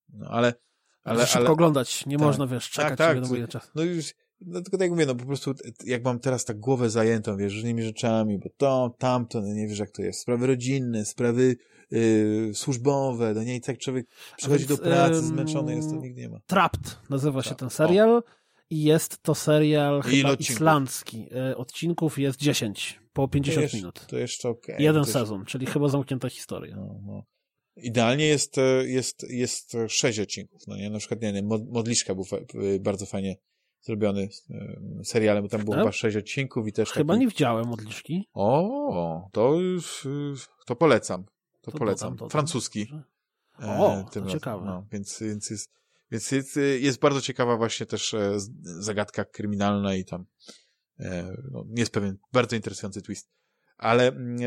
No, ale, ale, szybko ale, oglądać, nie tak, można, wiesz, czekać, tak, tak, to, czas. No już, no tylko tak jak mówię, no po prostu jak mam teraz tak głowę zajętą, wiesz, różnymi rzeczami, bo to, tamto, no nie wiesz jak to jest, sprawy rodzinne, sprawy yy, służbowe, no nie, i tak człowiek przychodzi więc, do pracy, zmęczony jest, to nigdy nie ma. Trapped nazywa się tak. ten serial. O i jest to serial chyba odcinków? islandzki. E, odcinków jest 10, po 50 to jest, minut. To jeszcze okej. Okay. Jeden sezon, czyli chyba zamknięta historia. No, no. Idealnie jest, e, jest, jest 6 odcinków, no nie? Na przykład, nie wiem, Modliszka był bardzo fajnie zrobiony e, serialem, bo tam było chyba 6 odcinków i też Chyba taki... nie widziałem Modliszki. O, to, to polecam. To, to polecam. Dodam, dodam. Francuski. O, to ciekawe. No, więc, więc jest więc jest, jest bardzo ciekawa właśnie też e, zagadka kryminalna i tam e, no, jest pewien bardzo interesujący twist. Ale... Mm, e,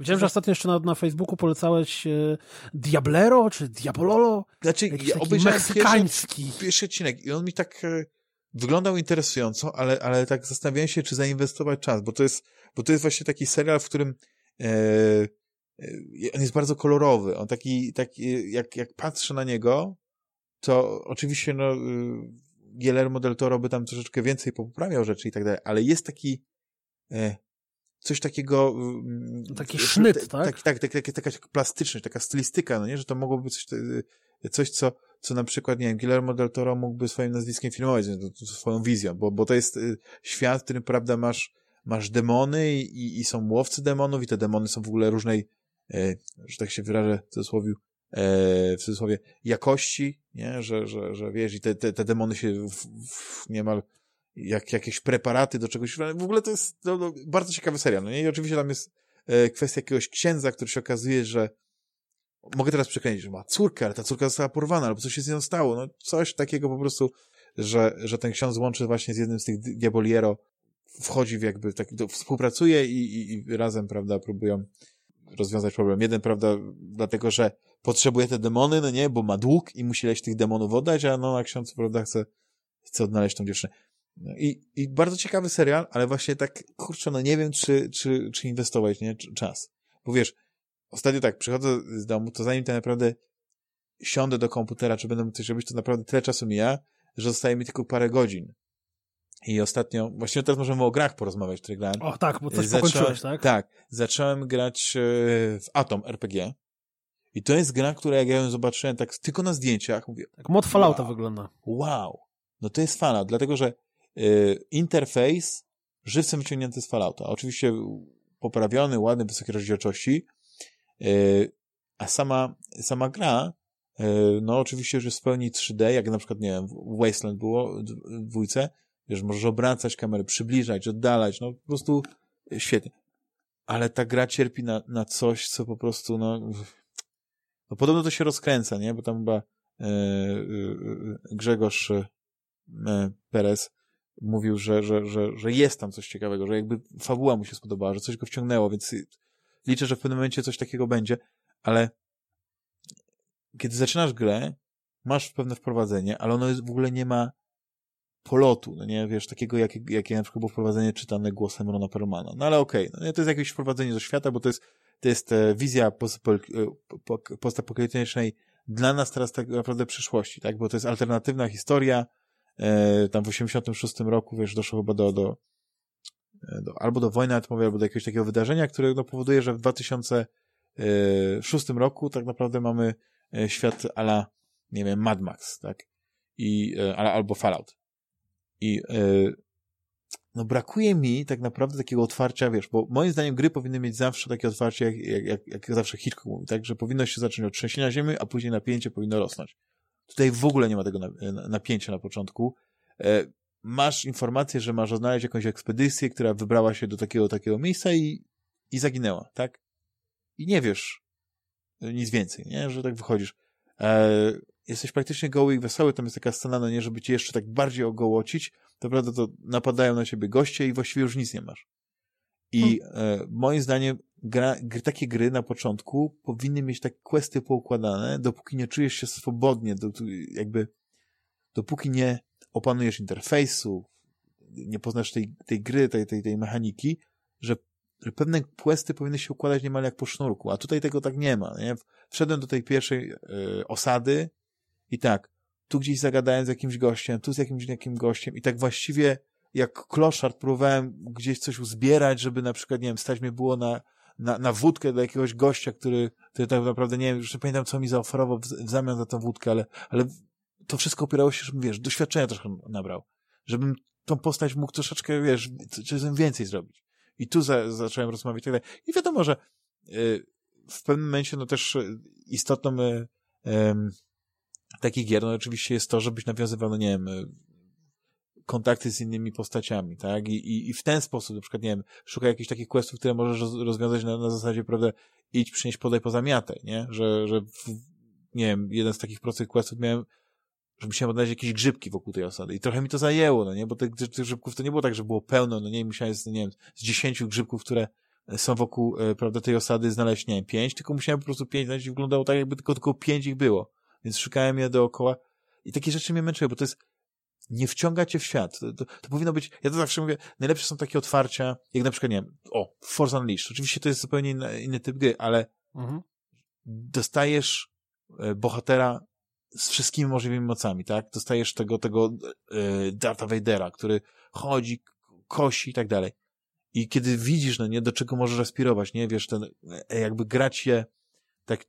Widziałem, że ostatnio jeszcze na, na Facebooku polecałeś Diablero czy Diabololo. Znaczy, ja obejrzałem meksykański. Pierwszy, pierwszy odcinek i on mi tak wyglądał interesująco, ale, ale tak zastanawiałem się, czy zainwestować czas, bo to jest, bo to jest właśnie taki serial, w którym e, on jest bardzo kolorowy. On taki, taki jak, jak patrzę na niego, to oczywiście no, y, Guillermo del Toro by tam troszeczkę więcej poprawiał rzeczy i tak dalej, ale jest taki e, coś takiego... Y, taki sznyt, tak? Tak, tak, tak, tak, taka plastyczność, taka stylistyka, no nie, że to mogłoby być coś, y, coś co, co na przykład, nie wiem, Guillermo del Toro mógłby swoim nazwiskiem filmować, swoją wizją, bo, bo to jest świat, w którym, prawda, masz, masz demony i, i są łowcy demonów i te demony są w ogóle różnej, e, że tak się wyrażę w cudzysłowie, e, w cudzysłowie, jakości, nie? Że, że, że wiesz, i te, te, te demony się w, w niemal jak jakieś preparaty do czegoś. W ogóle to jest no, no, bardzo ciekawy serial. No nie? I oczywiście tam jest e, kwestia jakiegoś księdza, który się okazuje, że mogę teraz przekręcić, że ma córkę, ale ta córka została porwana, albo coś się z nią stało. No coś takiego po prostu, że, że ten ksiądz łączy właśnie z jednym z tych diaboliero, wchodzi w jakby, tak, współpracuje i, i, i razem, prawda, próbują rozwiązać problem. Jeden, prawda, dlatego, że potrzebuje te demony, no nie, bo ma dług i musi leść tych demonów oddać, a no, a ksiądz, prawda, chce, chce odnaleźć tą dziewczynę. No i, I bardzo ciekawy serial, ale właśnie tak, kurczę, no nie wiem, czy, czy, czy inwestować, nie, czas. Bo wiesz, ostatnio tak, przychodzę z domu, to zanim tak naprawdę siądę do komputera, czy będę coś robić, to naprawdę tyle czasu mija, że zostaje mi tylko parę godzin. I ostatnio, właściwie teraz możemy o grach porozmawiać, które grałem. O tak, bo coś zacząłem, pokończyłeś, tak? Tak, zacząłem grać e, w Atom RPG. I to jest gra, która jak ja ją zobaczyłem tak tylko na zdjęciach, mówię... Tak mod Fallouta wow, wygląda. Wow, no to jest Fallout, dlatego że y, interfejs żywcem wyciągnięty z Fallouta. Oczywiście poprawiony, ładny, wysokiej rozdzielczości, a sama, sama gra y, no oczywiście jest w pełni 3D, jak na przykład, nie wiem, Wasteland było w dwójce, wiesz, możesz obracać kamerę, przybliżać, oddalać, no po prostu świetnie. Ale ta gra cierpi na, na coś, co po prostu, no, no podobno to się rozkręca, nie? Bo tam chyba e, e, e Grzegorz e, Perez mówił, że, że, że, że jest tam coś ciekawego, że jakby fabuła mu się spodobała, że coś go wciągnęło, więc liczę, że w pewnym momencie coś takiego będzie, ale kiedy zaczynasz grę, masz pewne wprowadzenie, ale ono w ogóle nie ma polotu, no nie, wiesz, takiego, jakie, jakie na przykład było wprowadzenie czytane głosem Rona Perlmana. No ale okej, okay, no, to jest jakieś wprowadzenie do świata, bo to jest, to jest e, wizja e, postapokaliptycznej dla nas teraz tak naprawdę przyszłości, tak, bo to jest alternatywna historia, e, tam w 86 roku, wiesz, doszło chyba do, do, do albo do wojny atomowej, albo do jakiegoś takiego wydarzenia, które no, powoduje, że w 2006 roku tak naprawdę mamy świat ala, nie wiem, Mad Max, tak, i, albo Fallout. I no brakuje mi tak naprawdę takiego otwarcia, wiesz, bo moim zdaniem gry powinny mieć zawsze takie otwarcie, jak, jak, jak, jak zawsze Hitchcock mówi, tak, że powinno się zacząć od trzęsienia ziemi, a później napięcie powinno rosnąć. Tutaj w ogóle nie ma tego napięcia na początku. E, masz informację, że masz odnaleźć jakąś ekspedycję, która wybrała się do takiego, takiego miejsca i, i zaginęła, tak? I nie wiesz nic więcej, nie? Że tak wychodzisz. E, jesteś praktycznie goły i wesoły, tam jest taka scena, no nie, żeby cię jeszcze tak bardziej ogołocić, to prawda, to napadają na ciebie goście i właściwie już nic nie masz. I hmm. e, moim zdaniem gra, gry, takie gry na początku powinny mieć tak questy poukładane, dopóki nie czujesz się swobodnie, do, jakby dopóki nie opanujesz interfejsu, nie poznasz tej, tej gry, tej, tej, tej mechaniki, że, że pewne questy powinny się układać niemal jak po sznurku, a tutaj tego tak nie ma. Nie? Wszedłem do tej pierwszej y, osady, i tak, tu gdzieś zagadałem z jakimś gościem, tu z jakimś jakim gościem i tak właściwie jak kloszard próbowałem gdzieś coś uzbierać, żeby na przykład, nie wiem, stać mnie było na, na, na wódkę dla jakiegoś gościa, który, który tak naprawdę, nie wiem, już nie pamiętam, co mi zaoferował w, w zamian za tą wódkę, ale, ale to wszystko opierało się, żebym, wiesz, doświadczenia trochę nabrał. Żebym tą postać mógł troszeczkę, wiesz, coś więcej zrobić. I tu za, zacząłem rozmawiać i tak dalej. I wiadomo, że y, w pewnym momencie, no też istotną y, y, takich gier, no oczywiście jest to, żebyś nawiązywał, no nie wiem, y, kontakty z innymi postaciami, tak? I, i, i w ten sposób, na przykład, nie wiem, szukaj jakichś takich questów, które możesz rozwiązać na, na zasadzie, prawda, idź, przynieść, podaj, pozamiataj, nie? Że, że w, nie wiem, jeden z takich prostych questów miałem, że musiałem odnaleźć jakieś grzybki wokół tej osady. I trochę mi to zajęło, no nie? Bo tych, tych grzybków to nie było tak, że było pełno, no nie? Musiałem, z, nie wiem, z dziesięciu grzybków, które są wokół, e, prawda, tej osady znaleźć, nie wiem, pięć, tylko musiałem po prostu pięć znaleźć i wyglądało tak, jakby tylko, tylko pięć ich było. Więc szukałem je dookoła i takie rzeczy mnie męczyły, bo to jest nie wciąga cię w świat. To, to, to, powinno być, ja to zawsze mówię, najlepsze są takie otwarcia, jak na przykład, nie wiem, o, Force Unleashed. Oczywiście to jest zupełnie inny, inny typ gry, ale mhm. dostajesz e, bohatera z wszystkimi możliwymi mocami, tak? Dostajesz tego, tego e, Dartha Vadera, który chodzi, kosi i tak dalej. I kiedy widzisz, no nie, do czego możesz aspirować, nie, wiesz, ten, e, jakby grać je tak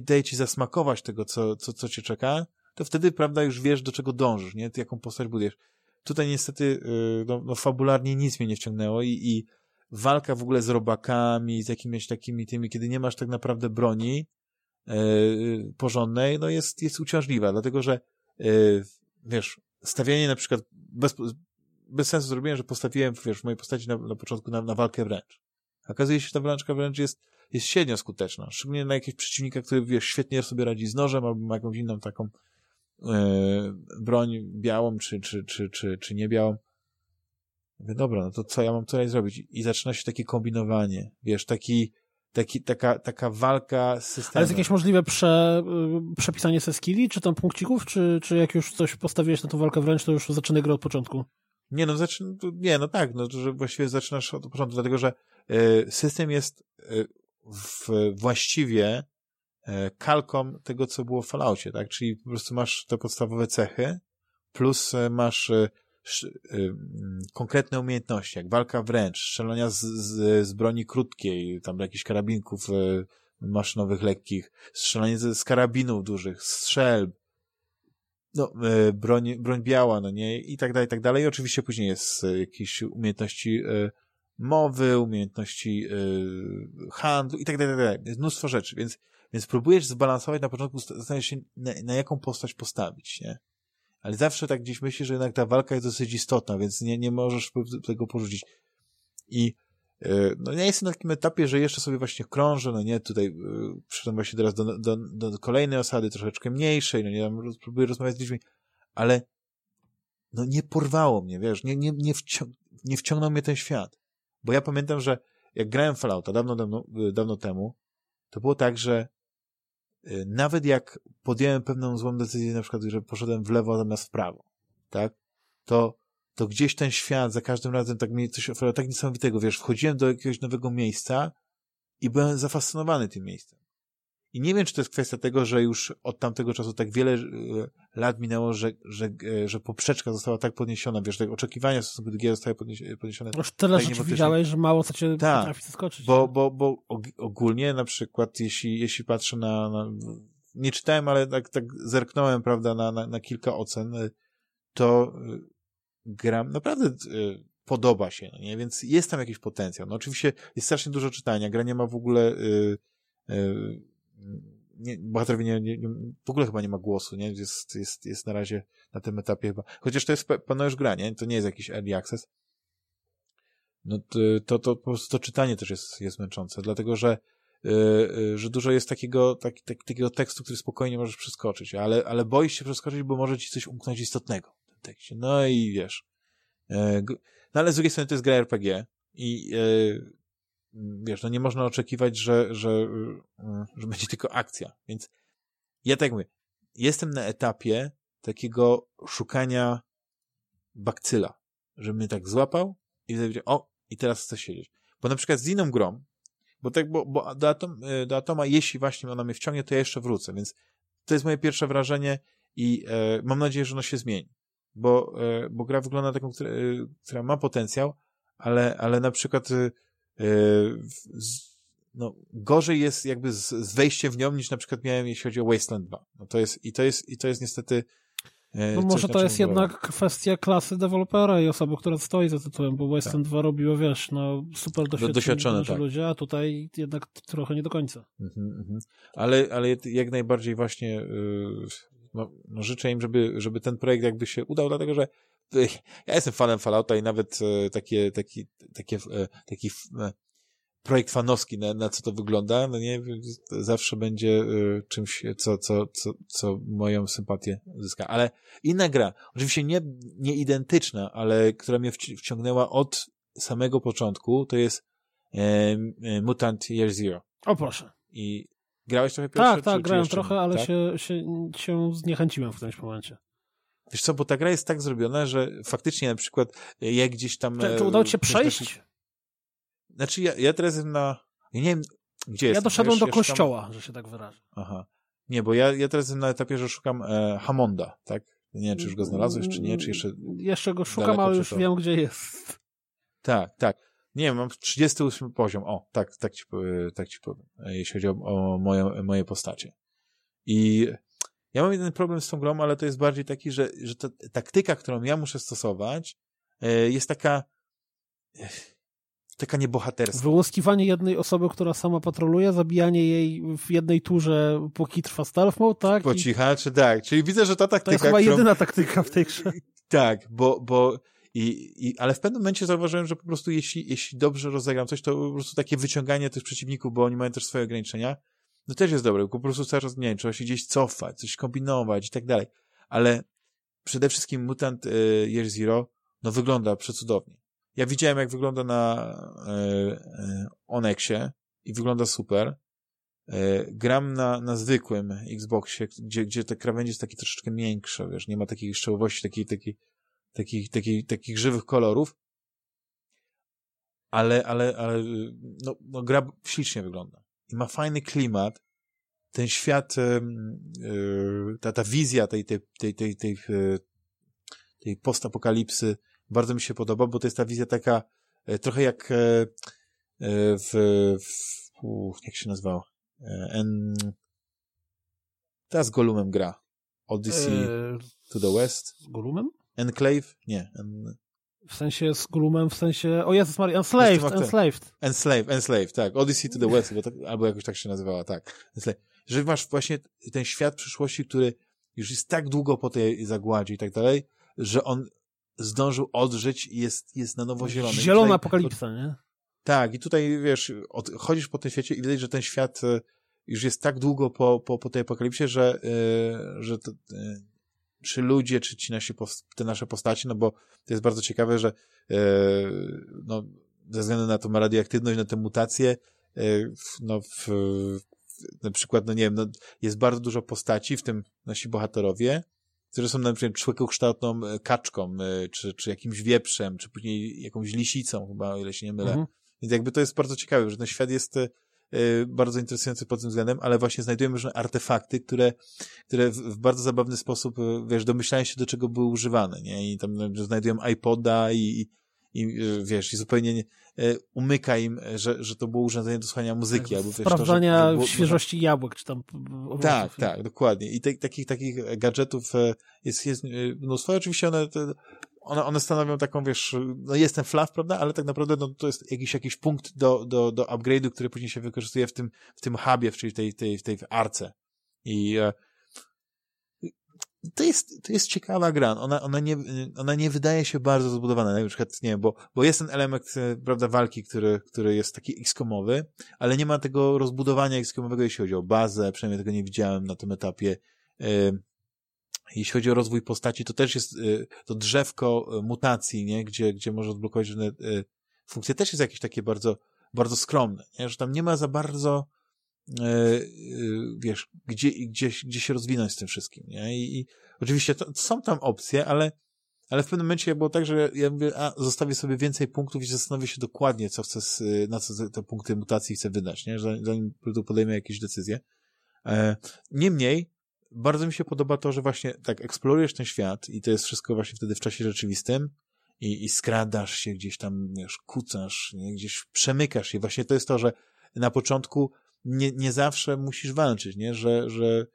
daje ci zasmakować tego, co, co, co cię czeka, to wtedy, prawda, już wiesz, do czego dążysz, nie? Ty jaką postać budujesz. Tutaj niestety, y, no, no fabularnie nic mnie nie wciągnęło i, i walka w ogóle z robakami, z jakimiś takimi tymi, kiedy nie masz tak naprawdę broni yy, porządnej, no jest, jest uciążliwa, dlatego że yy, wiesz, stawianie na przykład bez, bez sensu zrobiłem, że postawiłem, wiesz, w mojej postaci na, na początku na, na walkę wręcz. Okazuje się, że ta walka wręcz jest jest średnio skuteczna. Szczególnie na jakiegoś przeciwnika, który wiesz, świetnie sobie radzi z nożem albo ma jakąś inną taką e, broń białą czy, czy, czy, czy, czy nie białą. Mówię, dobra, no to co ja mam tutaj zrobić? I zaczyna się takie kombinowanie, wiesz, taki, taki, taka, taka walka z systemem. Ale jest jakieś możliwe prze, y, przepisanie se skilli, czy tam punkcików, czy, czy jak już coś postawiłeś na tą walkę wręcz, to już zaczynaj grę od początku? Nie, no zaczyna, nie, no tak, no, że właściwie zaczynasz od początku, dlatego, że y, system jest y, w, właściwie e, kalką tego, co było w Falloutie, tak? Czyli po prostu masz te podstawowe cechy, plus e, masz e, konkretne umiejętności, jak walka wręcz, strzelania z, z, z broni krótkiej, tam jakichś karabinków maszynowych lekkich, strzelanie z, z karabinów dużych, strzelb, no, e, broń, broń biała, no nie, i tak dalej, i tak dalej. I oczywiście później jest jakieś umiejętności mowy, umiejętności handlu i tak dalej, i tak dalej. Jest mnóstwo rzeczy, więc, więc próbujesz zbalansować na początku, zastanawiasz się, na, na jaką postać postawić, nie? Ale zawsze tak gdzieś myślisz, że jednak ta walka jest dosyć istotna, więc nie, nie możesz tego porzucić. I E, no ja jestem na takim etapie, że jeszcze sobie właśnie krążę, no nie, tutaj yy, przyszedłem właśnie teraz do, do, do kolejnej osady, troszeczkę mniejszej, no nie, tam próbuję rozmawiać z ludźmi, ale no nie porwało mnie, wiesz, nie, nie, nie, wcią nie wciągnął mnie ten świat. Bo ja pamiętam, że jak grałem Fallouta dawno, dawno, y, dawno temu, to było tak, że nawet jak podjąłem pewną złą decyzję, na przykład, że poszedłem w lewo zamiast w prawo, tak, to to gdzieś ten świat za każdym razem tak mi coś oferował, tak niesamowitego, wiesz, wchodziłem do jakiegoś nowego miejsca i byłem zafascynowany tym miejscem. I nie wiem, czy to jest kwestia tego, że już od tamtego czasu tak wiele e, lat minęło, że, że, e, że poprzeczka została tak podniesiona, wiesz, te oczekiwania w stosunku do gier zostały podniesione. Już tyle tak rzeczy widziałeś, że mało co cię tak, potrafi zaskoczyć. Bo, bo, bo ogólnie na przykład, jeśli, jeśli patrzę na, na nie czytałem, ale tak, tak zerknąłem, prawda, na, na, na kilka ocen, e, to gram naprawdę podoba się, no nie? Więc jest tam jakiś potencjał. No oczywiście jest strasznie dużo czytania, gra nie ma w ogóle y, y, nie, bohaterowie nie, nie, w ogóle chyba nie ma głosu, nie? Jest, jest, jest na razie na tym etapie chyba, chociaż to jest pełna już gra, nie? To nie jest jakiś early access. No to, to, to po prostu to czytanie też jest, jest męczące, dlatego że Yy, że dużo jest takiego, tak, tak, takiego tekstu, który spokojnie możesz przeskoczyć, ale, ale boisz się przeskoczyć, bo może ci coś umknąć istotnego tekście. No i wiesz. E, no ale z drugiej strony to jest gra RPG i e, wiesz, no nie można oczekiwać, że, że, e, że będzie tylko akcja. Więc ja tak mówię, jestem na etapie takiego szukania bakcyla, żeby mnie tak złapał i powiedział, o, i teraz chcę siedzieć. Bo na przykład z inną grą, bo tak, bo, bo do, Atom, do Atoma, jeśli właśnie ona mnie wciągnie, to ja jeszcze wrócę, więc to jest moje pierwsze wrażenie i e, mam nadzieję, że ono się zmieni bo, e, bo gra wygląda taką, która, e, która ma potencjał, ale, ale na przykład e, no, gorzej jest jakby z, z wejściem w nią niż na przykład miałem, jeśli chodzi o Wasteland 2. No to jest, i to jest, i to jest niestety no może to jest jednak kwestia klasy dewelopera i osoby, która stoi za tytułem, bo Wasteland tak. 2 robiło, wiesz, no super doświadczone, doświadczone tak. ludzie, a tutaj jednak trochę nie do końca. Mhm, mhm. Ale, ale jak najbardziej właśnie yy, no, no życzę im, żeby, żeby ten projekt jakby się udał, dlatego że ja jestem fanem Fallouta i nawet e, takie, taki, takie, e, taki e, projekt fanowski, na, na co to wygląda, no nie, zawsze będzie czymś, co, co, co, co moją sympatię zyska. Ale inna gra, oczywiście nie, nie identyczna, ale która mnie wciągnęła od samego początku, to jest e, Mutant Year Zero. O proszę. I Grałeś trochę pierwszy? Tak, tak, grałem trochę, ale tak? się, się, się zniechęciłem w którymś momencie. Wiesz co, bo ta gra jest tak zrobiona, że faktycznie na przykład jak gdzieś tam... Czy, czy udało ci się przejść? Taki... Znaczy ja, ja teraz jestem na... Ja nie wiem, gdzie jest. Ja doszedłem do kościoła, szukam... że się tak wyrażę. Aha. Nie, bo ja, ja teraz jestem na etapie, że szukam e, Hamonda, tak? Nie wiem, czy już go znalazłeś, czy nie, czy jeszcze... Jeszcze go szukam, ale już wiem, gdzie jest. Tak, tak nie wiem, mam 38 poziom. O, tak, tak ci, tak ci powiem, jeśli chodzi o, o moje, moje postacie. I ja mam jeden problem z tą grą, ale to jest bardziej taki, że, że ta taktyka, którą ja muszę stosować, e, jest taka e, taka niebohaterska. Wyłuskiwanie jednej osoby, która sama patroluje, zabijanie jej w jednej turze, póki trwa stealth mode, tak? Po cichaczy, tak. Czyli widzę, że ta taktyka... To jest chyba którą... jedyna taktyka w tej grze. Tak, bo, bo i, i, ale w pewnym momencie zauważyłem, że po prostu jeśli, jeśli dobrze rozegram coś, to po prostu takie wyciąganie tych przeciwników, bo oni mają też swoje ograniczenia, no też jest dobre, po prostu cały czas, nie wiem, trzeba się gdzieś cofać, coś kombinować i tak dalej. Ale przede wszystkim Mutant y, Year Zero, no wygląda przecudownie. Ja widziałem, jak wygląda na y, y, Onexie i wygląda super. Y, gram na, na zwykłym Xboxie, gdzie, gdzie te krawędzie jest takie troszeczkę miększe, wiesz, nie ma takiej szczełowości, takiej, takiej, takich, takich, takich żywych kolorów, ale, ale, ale no, no gra ślicznie wygląda. I ma fajny klimat. Ten świat, ta, ta wizja tej, tej, tej, tej, tej, tej postapokalipsy bardzo mi się podoba, bo to jest ta wizja taka e, trochę jak e, e, w, w uf, jak się nazywało? En... Ta z Golumem gra. Odyssey eee, to the West. Z Golumem? Enclave? Nie. En... W sensie z Golumem, w sensie... O Jezus Maria, Enslaved, Enslaved. Enslaved, Enslaved, tak. Odyssey to the West, tak, albo jakoś tak się nazywała, tak. Enslaved. Że masz właśnie ten świat przyszłości, który już jest tak długo po tej zagładzie i tak dalej, że on zdążył odżyć i jest, jest na nowo zielony. Zielona tutaj, apokalipsa, nie? Tak, i tutaj, wiesz, od, chodzisz po tym świecie i widać, że ten świat e, już jest tak długo po, po, po tej apokalipsie, że, yy, że to, yy, czy ludzie, czy ci nasi, te nasze postacie, no bo to jest bardzo ciekawe, że yy, no, ze względu na tą radioaktywność, na te mutacje, no w, na przykład, no nie wiem, no, jest bardzo dużo postaci, w tym nasi bohaterowie, które są na przykład człowiekokształtną kaczką, czy, czy jakimś wieprzem, czy później jakąś lisicą, chyba, o ile się nie mylę. Mhm. Więc jakby to jest bardzo ciekawe, że ten świat jest e, bardzo interesujący pod tym względem, ale właśnie znajdujemy różne artefakty, które, które w, bardzo zabawny sposób, e, wiesz, domyślają się, do czego były używane, nie? I tam znajdują iPoda i, i e, wiesz, i zupełnie nie, umyka im, że, że to było urządzenie do słuchania muzyki. Albo, wiesz, Sprawdzania to, że, było, świeżości jabłek, czy tam... Tak, tak, dokładnie. I te, takich, takich gadżetów jest, jest mnóstwo. Oczywiście one one, one stanowią taką, wiesz, no jest ten flaw, prawda, ale tak naprawdę no, to jest jakiś, jakiś punkt do, do, do upgrade'u, który później się wykorzystuje w tym, w tym hubie, czyli tej, tej, tej arce. I e, to jest, to jest ciekawa gra. Ona, ona, nie, ona nie wydaje się bardzo zbudowana. Na przykład, nie bo, bo jest ten element, e, prawda, walki, który, który jest taki XCOMowy, ale nie ma tego rozbudowania XCOMowego, jeśli chodzi o bazę, przynajmniej tego nie widziałem na tym etapie. Jeśli chodzi o rozwój postaci, to też jest y, to drzewko y, mutacji, nie? Gdzie, gdzie może odblokować różne y, funkcje, też jest jakieś takie bardzo, bardzo skromne, nie? że tam nie ma za bardzo wiesz, gdzie, gdzie, gdzie się rozwinąć z tym wszystkim, nie? I, i oczywiście to, są tam opcje, ale, ale w pewnym momencie było tak, że ja mówię, a zostawię sobie więcej punktów i zastanowię się dokładnie, co chcę, z, na co te punkty mutacji chcę wydać, nie? Zanim podejmę jakieś decyzje. E, niemniej, bardzo mi się podoba to, że właśnie tak eksplorujesz ten świat i to jest wszystko właśnie wtedy w czasie rzeczywistym i, i skradasz się gdzieś tam, wiesz, kucasz, nie? gdzieś przemykasz się. Właśnie to jest to, że na początku nie, nie zawsze musisz walczyć, nie? Że, że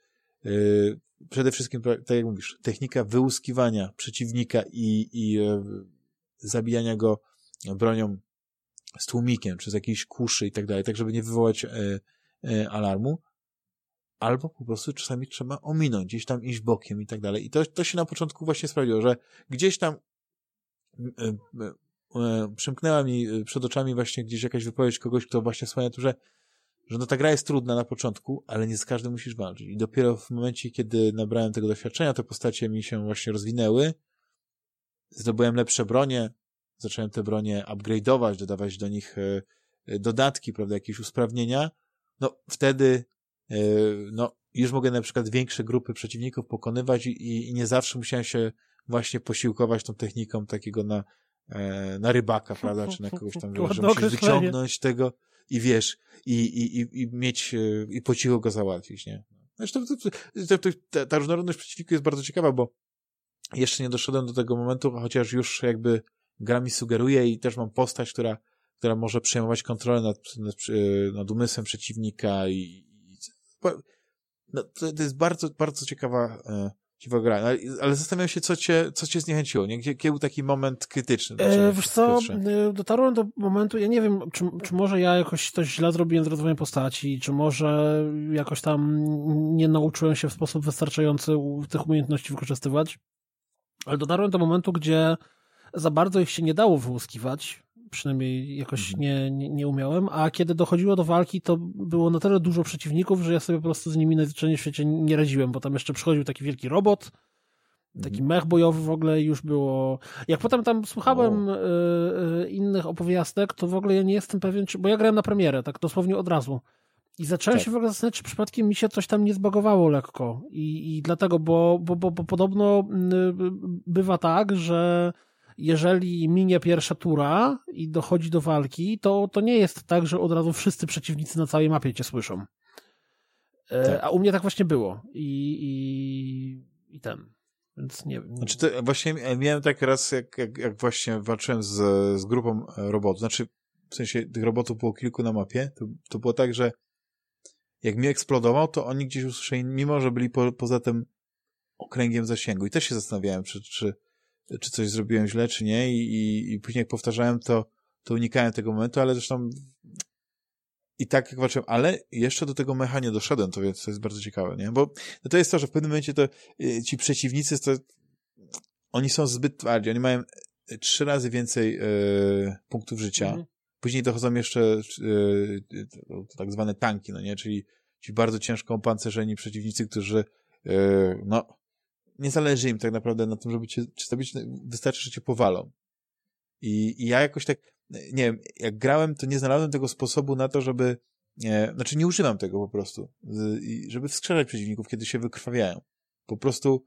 yy, przede wszystkim, tak jak mówisz, technika wyłuskiwania przeciwnika i, i yy, zabijania go bronią z tłumikiem, czy z jakiejś kuszy i tak dalej, tak żeby nie wywołać yy, alarmu, albo po prostu czasami trzeba ominąć, gdzieś tam iść bokiem i tak dalej. I to, to się na początku właśnie sprawdziło, że gdzieś tam e, e, e, przymknęła mi przed oczami właśnie gdzieś jakaś wypowiedź kogoś, kto właśnie wspomniał tu, że, że no ta gra jest trudna na początku, ale nie z każdym musisz walczyć. I dopiero w momencie, kiedy nabrałem tego doświadczenia, te postacie mi się właśnie rozwinęły, zdobyłem lepsze bronie, zacząłem te bronie upgrade'ować, dodawać do nich dodatki, prawda, jakieś usprawnienia, no wtedy E, no, już mogę na przykład większe grupy przeciwników pokonywać i, i nie zawsze musiałem się właśnie posiłkować tą techniką takiego na, e, na rybaka, prawda, czy na kogoś tam, że, że musisz wyciągnąć tego i wiesz, i, i, i, i mieć, e, i po cichu go załatwić, nie? Zresztą to, to, to, ta, ta różnorodność przeciwników jest bardzo ciekawa, bo jeszcze nie doszedłem do tego momentu, chociaż już jakby gra mi sugeruje i też mam postać, która, która może przejmować kontrolę nad, nad, nad umysłem przeciwnika i, no, to, to jest bardzo, bardzo ciekawa, e, ciekawa gra, ale, ale zastanawiam się, co cię, co cię zniechęciło, nie? Gdzie, gdzie był taki moment krytyczny? E, wiesz co, e, dotarłem do momentu, ja nie wiem, czy, czy może ja jakoś coś źle zrobiłem z rozwojem postaci, czy może jakoś tam nie nauczyłem się w sposób wystarczający tych umiejętności wykorzystywać, ale dotarłem do momentu, gdzie za bardzo ich się nie dało wyłuskiwać, przynajmniej jakoś mhm. nie, nie, nie umiałem, a kiedy dochodziło do walki, to było na tyle dużo przeciwników, że ja sobie po prostu z nimi najzwyczajniej w świecie nie radziłem, bo tam jeszcze przychodził taki wielki robot, taki mhm. mech bojowy w ogóle już było... Jak potem tam słuchałem y, y, innych opowiastek, to w ogóle ja nie jestem pewien, czy... bo ja grałem na premierę, tak dosłownie od razu. I zacząłem tak. się w ogóle zastanawiać, czy przypadkiem mi się coś tam nie zbagowało lekko. I, i dlatego, bo, bo, bo, bo podobno y, bywa tak, że jeżeli minie pierwsza tura i dochodzi do walki, to, to nie jest tak, że od razu wszyscy przeciwnicy na całej mapie cię słyszą. E, tak. A u mnie tak właśnie było. I, i, i ten. Więc nie wiem. Znaczy to właśnie miałem tak raz, jak, jak, jak właśnie walczyłem z, z grupą robotów, znaczy w sensie tych robotów było kilku na mapie, to, to było tak, że jak mi eksplodował, to oni gdzieś usłyszeli, mimo że byli po, poza tym okręgiem zasięgu. I też się zastanawiałem, czy, czy, czy coś zrobiłem źle, czy nie. I, i, i później jak powtarzałem, to, to unikałem tego momentu, ale zresztą i tak jak walczyłem, ale jeszcze do tego mecha nie doszedłem, to, więc to jest bardzo ciekawe, nie? Bo no to jest to, że w pewnym momencie to y, ci przeciwnicy, to oni są zbyt twardzi, oni mają y, trzy razy więcej y, punktów życia. Mhm. Później dochodzą jeszcze y, y, tak zwane tanki, no nie? Czyli ci bardzo ciężko opancerzeni przeciwnicy, którzy no nie zależy im tak naprawdę na tym, żeby cię stawić, wystarczy, że cię powalą. I, I ja jakoś tak, nie wiem, jak grałem, to nie znalazłem tego sposobu na to, żeby, nie, znaczy nie używam tego po prostu, żeby wskrzeszać przeciwników, kiedy się wykrwawiają. Po prostu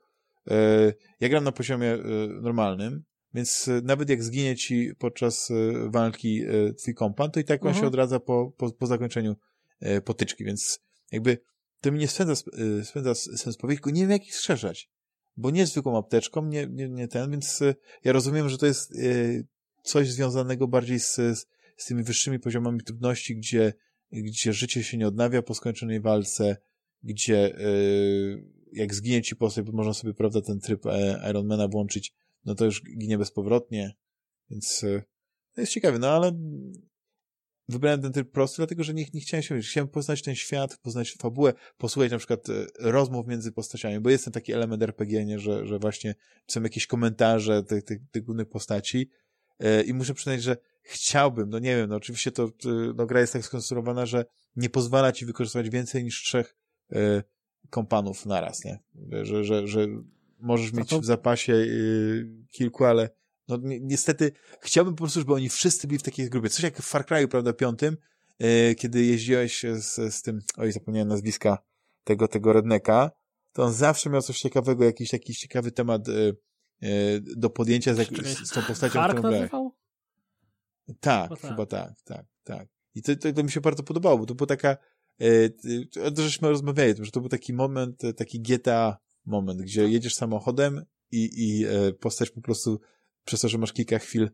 e, ja gram na poziomie e, normalnym, więc nawet jak zginie ci podczas e, walki e, twój kompan, to i tak on mhm. się odradza po, po, po zakończeniu e, potyczki, więc jakby to mi nie spędza, e, spędza sens powiedzieć, nie wiem jak ich wskrzeszać bo nie zwykłą apteczką, nie, nie, nie ten, więc e, ja rozumiem, że to jest e, coś związanego bardziej z, z tymi wyższymi poziomami trudności, gdzie, gdzie życie się nie odnawia po skończonej walce, gdzie e, jak zginie ci postać, bo można sobie, prawda, ten tryb Ironmana włączyć, no to już ginie bezpowrotnie, więc to jest ciekawe, no ale wybrałem ten tryb prosty, dlatego że nie, nie chciałem się, chciałem poznać ten świat, poznać fabułę, posłuchać na przykład e, rozmów między postaciami, bo jest ten taki element RPG, nie, że, że właśnie są jakieś komentarze tych, tych, tych głównych postaci e, i muszę przyznać, że chciałbym, no nie wiem, no oczywiście to, no gra jest tak skonstruowana, że nie pozwala ci wykorzystywać więcej niż trzech e, kompanów naraz, nie? Że, że, że możesz mieć to... w zapasie kilku, ale no ni niestety chciałbym po prostu, żeby oni wszyscy byli w takiej grupie. Coś jak w Far Cry'u, prawda, piątym, yy, kiedy jeździłeś z, z tym, oj, zapomniałem nazwiska tego, tego redneka, to on zawsze miał coś ciekawego, jakiś jakiś ciekawy temat yy, yy, do podjęcia z, z, z tą postacią, Hark którą nazywał? Tak, tak, chyba tak, tak, tak. I to, to, to mi się bardzo podobało, bo to była taka, yy, to żeśmy rozmawiali, że to był taki moment, taki GTA moment, gdzie jedziesz samochodem i, i postać po prostu przez to, że masz kilka chwil,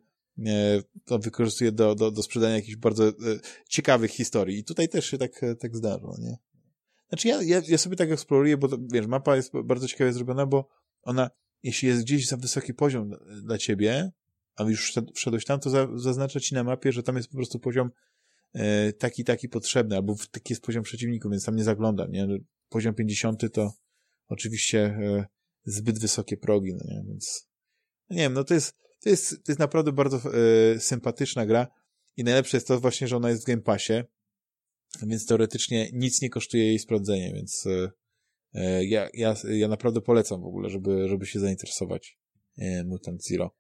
e, to wykorzystuje do, do, do sprzedania jakichś bardzo e, ciekawych historii. I tutaj też się tak, e, tak zdarzyło, nie? Znaczy ja, ja, ja sobie tak eksploruję, bo to, wiesz, mapa jest bardzo ciekawie zrobiona, bo ona, jeśli jest gdzieś za wysoki poziom dla ciebie, a już wszedłeś tam, to za, zaznacza ci na mapie, że tam jest po prostu poziom taki, taki potrzebny, albo taki jest poziom przeciwników, więc tam nie zaglądam, nie? Poziom 50 to oczywiście zbyt wysokie progi, no nie? Więc nie wiem, no to jest, to jest, to jest naprawdę bardzo e, sympatyczna gra i najlepsze jest to właśnie, że ona jest w Game Passie, więc teoretycznie nic nie kosztuje jej sprawdzenie, więc e, e ja, ja, ja naprawdę polecam w ogóle, żeby, żeby się zainteresować Mutant Zero.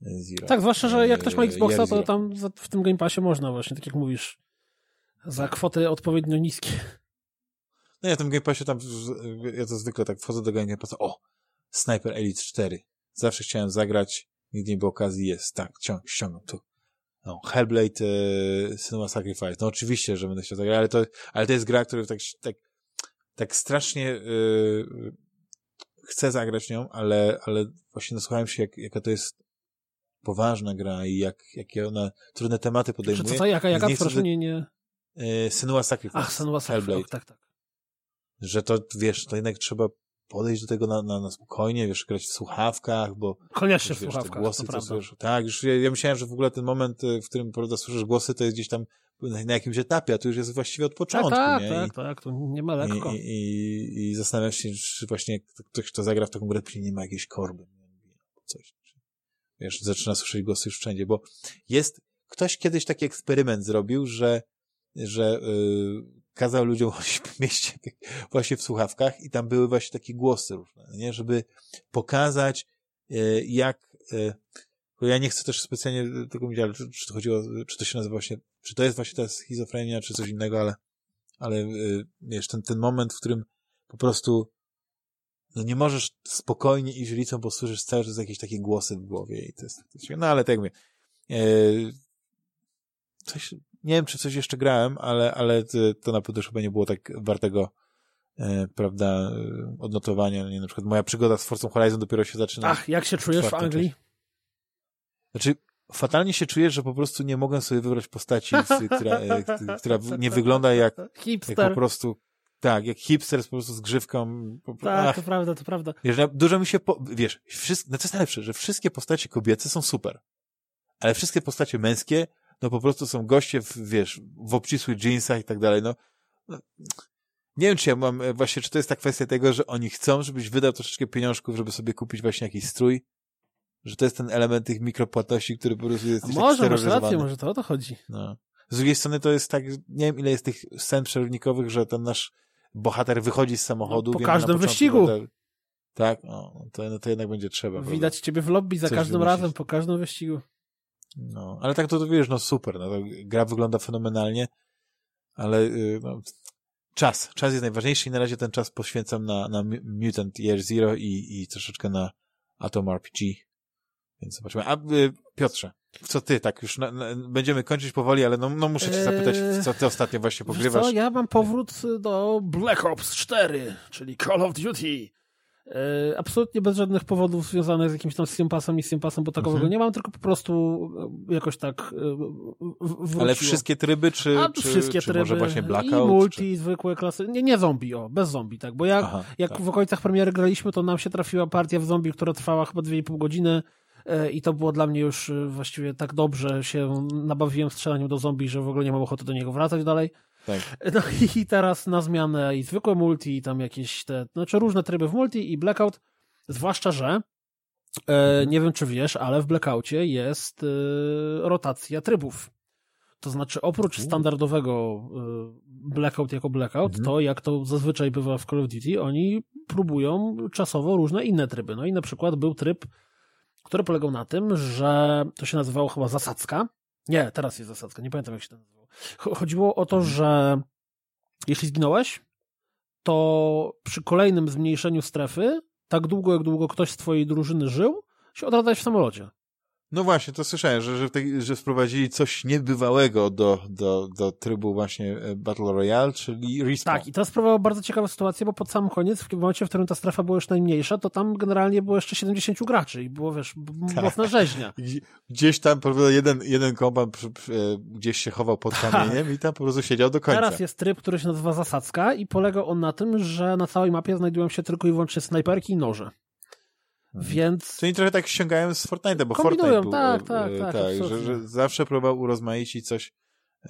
Zero. Tak, zwłaszcza, że jak ktoś ma Xboxa, to tam w tym Game Passie można właśnie, tak jak mówisz, za kwoty odpowiednio niskie. No ja w tym Game Passie tam, ja to zwykle tak wchodzę do Game Passa, o, Sniper Elite 4, Zawsze chciałem zagrać, nigdy nie było okazji, jest, tak, ciąg, ściągam tu. No, Hellblade, e, Cinema Sacrifice. No oczywiście, że będę chciał zagrać, ale to, ale to jest gra, która tak, tak, tak strasznie e, chcę zagrać nią, ale, ale właśnie nasłuchałem się, jak, jaka to jest poważna gra i jak, jakie ona trudne tematy podejmuje. Co, co, jaka, jaka, nie proszę, nie, nie... Senua Sacrifice. Ach, Senua Sacrifice, tak, tak. Że to, wiesz, to jednak trzeba podejść do tego na, na, na spokojnie, wiesz, grać w słuchawkach, bo... Koniecznie w słuchawkach, głosy, to słysz, Tak, już ja, ja, myślałem, że w ogóle ten moment, y, w którym, prawda, słyszysz głosy, to jest gdzieś tam na, na jakimś etapie, a tu już jest właściwie od początku, tak, nie? Tak, I, tak, to nie ma lekko. I, i, i zastanawiam się, czy właśnie ktoś, kto zagra w taką grę, nie ma jakiejś korby, coś. Wiesz, zaczyna słyszeć głosy już wszędzie, bo jest... Ktoś kiedyś taki eksperyment zrobił, że że yy, kazał ludziom chodzić po mieście właśnie w słuchawkach i tam były właśnie takie głosy różne, nie? Żeby pokazać, e, jak, e, ja nie chcę też specjalnie tego mówić, ale czy, to chodziło, czy to się nazywa właśnie, czy to jest właśnie ta schizofrenia, czy coś innego, ale, ale e, wiesz, ten, ten moment, w którym po prostu no nie możesz spokojnie iść ulicą, bo słyszysz cały czas jakieś takie głosy w głowie i to jest, to no ale tak mówię, coś, nie wiem, czy coś jeszcze grałem, ale, ale to na pewno chyba nie było tak wartego e, prawda, odnotowania. Nie, na przykład moja przygoda z Forza Horizon dopiero się zaczyna. Ach, jak się czujesz w Anglii? Część. Znaczy, fatalnie się czuję, że po prostu nie mogę sobie wybrać postaci, która, która nie wygląda jak, Hipster. jak po prostu tak, jak hipster z po prostu z grzywką. Tak, Ach. to prawda, to prawda. Wiesz, dużo mi się, po... wiesz, wszystko, no to jest najlepsze, że wszystkie postacie kobiece są super, ale wszystkie postacie męskie, no po prostu są goście, w, wiesz, w obcisłych jeansach i tak dalej, no, no. Nie wiem, czy ja mam, e, właśnie, czy to jest ta kwestia tego, że oni chcą, żebyś wydał troszeczkę pieniążków, żeby sobie kupić właśnie jakiś strój, że to jest ten element tych mikropłatności, który po prostu jest Może, masz rację, może to o to chodzi. No. Z drugiej strony to jest tak, nie wiem ile jest tych scen przerywnikowych, że ten nasz bohater wychodzi z samochodu. No, po każdym wyścigu. Tak, no, to, no to jednak będzie trzeba. Widać prawda? ciebie w lobby za Coś każdym wymyślić. razem, po każdym wyścigu. No, ale tak to, to wiesz, no super, no, gra wygląda fenomenalnie, ale y, no, czas, czas jest najważniejszy i na razie ten czas poświęcam na, na Mutant Year Zero i, i troszeczkę na Atom RPG, więc zobaczymy. A y, Piotrze, co ty, tak już na, na, będziemy kończyć powoli, ale no, no muszę cię zapytać, eee, co ty ostatnio właśnie pogrywasz. Co, ja mam powrót do Black Ops 4, czyli Call of Duty. Eee, absolutnie bez żadnych powodów związanych z jakimś tam Steam Passem i Steam Passem, bo takowego mhm. nie mam, tylko po prostu e, jakoś tak wróciło. Ale wszystkie tryby, czy, A, czy, wszystkie czy tryby. może właśnie Blackout? I multi, czy... zwykłe klasy. Nie, nie zombie, o, bez zombie, tak, bo jak, Aha, jak tak. w okolicach premiery graliśmy, to nam się trafiła partia w zombie, która trwała chyba 2,5 godziny, E, i to było dla mnie już e, właściwie tak dobrze, się nabawiłem strzelaniem do zombie, że w ogóle nie mam ochoty do niego wracać dalej. Tak. No i teraz na zmianę i zwykłe multi, i tam jakieś te, znaczy różne tryby w multi i blackout, zwłaszcza, że e, mhm. nie wiem czy wiesz, ale w blackoutie jest e, rotacja trybów. To znaczy oprócz standardowego e, blackout jako blackout, mhm. to jak to zazwyczaj bywa w Call of Duty, oni próbują czasowo różne inne tryby. No i na przykład był tryb który polegał na tym, że to się nazywało chyba zasadzka. Nie, teraz jest zasadzka, nie pamiętam jak się to nazywało. Chodziło o to, że jeśli zginąłeś, to przy kolejnym zmniejszeniu strefy, tak długo jak długo ktoś z twojej drużyny żył, się odradzałeś w samolocie. No właśnie, to słyszałem, że, że, tej, że wprowadzili coś niebywałego do, do, do trybu właśnie e, Battle Royale, czyli respawn. Tak, i to sprawiało bardzo ciekawą sytuację, bo pod sam koniec, w momencie, w którym ta strefa była już najmniejsza, to tam generalnie było jeszcze 70 graczy i było, wiesz, tak. mocna rzeźnia. Gdzieś tam po prostu jeden, jeden kompan e, gdzieś się chował pod tak. kamieniem i tam po prostu siedział do końca. Teraz jest tryb, który się nazywa Zasadzka i polega on na tym, że na całej mapie znajdują się tylko i wyłącznie snajperki i noże. Mhm. Więc... To oni trochę tak ściągają z Fortnite'a, bo Fortnite był, tak, tak, tak, tak że, że, zawsze próbował urozmaicić coś.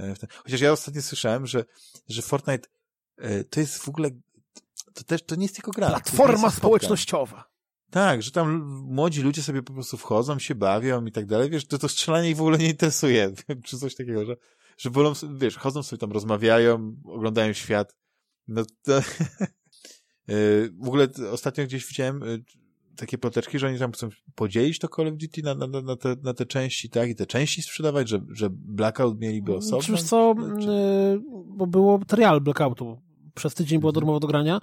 E, chociaż ja ostatnio słyszałem, że, że Fortnite e, to jest w ogóle to też to nie jest tylko gra. Platforma społecznościowa. Tak, że tam młodzi ludzie sobie po prostu wchodzą, się bawią i tak dalej. Wiesz, to, to strzelanie ich w ogóle nie interesuje, czy coś takiego, że, że wolą, wiesz, chodzą sobie tam, rozmawiają, oglądają świat. No to... E, w ogóle ostatnio gdzieś widziałem, takie ploteczki, że oni tam chcą podzielić to Call of Duty na, na, na, te, na te części, tak? I te części sprzedawać, że, że Blackout mieliby osobno? Czy co, czy... Y, bo było trial Blackoutu. Przez tydzień było mhm. darmowo do grania.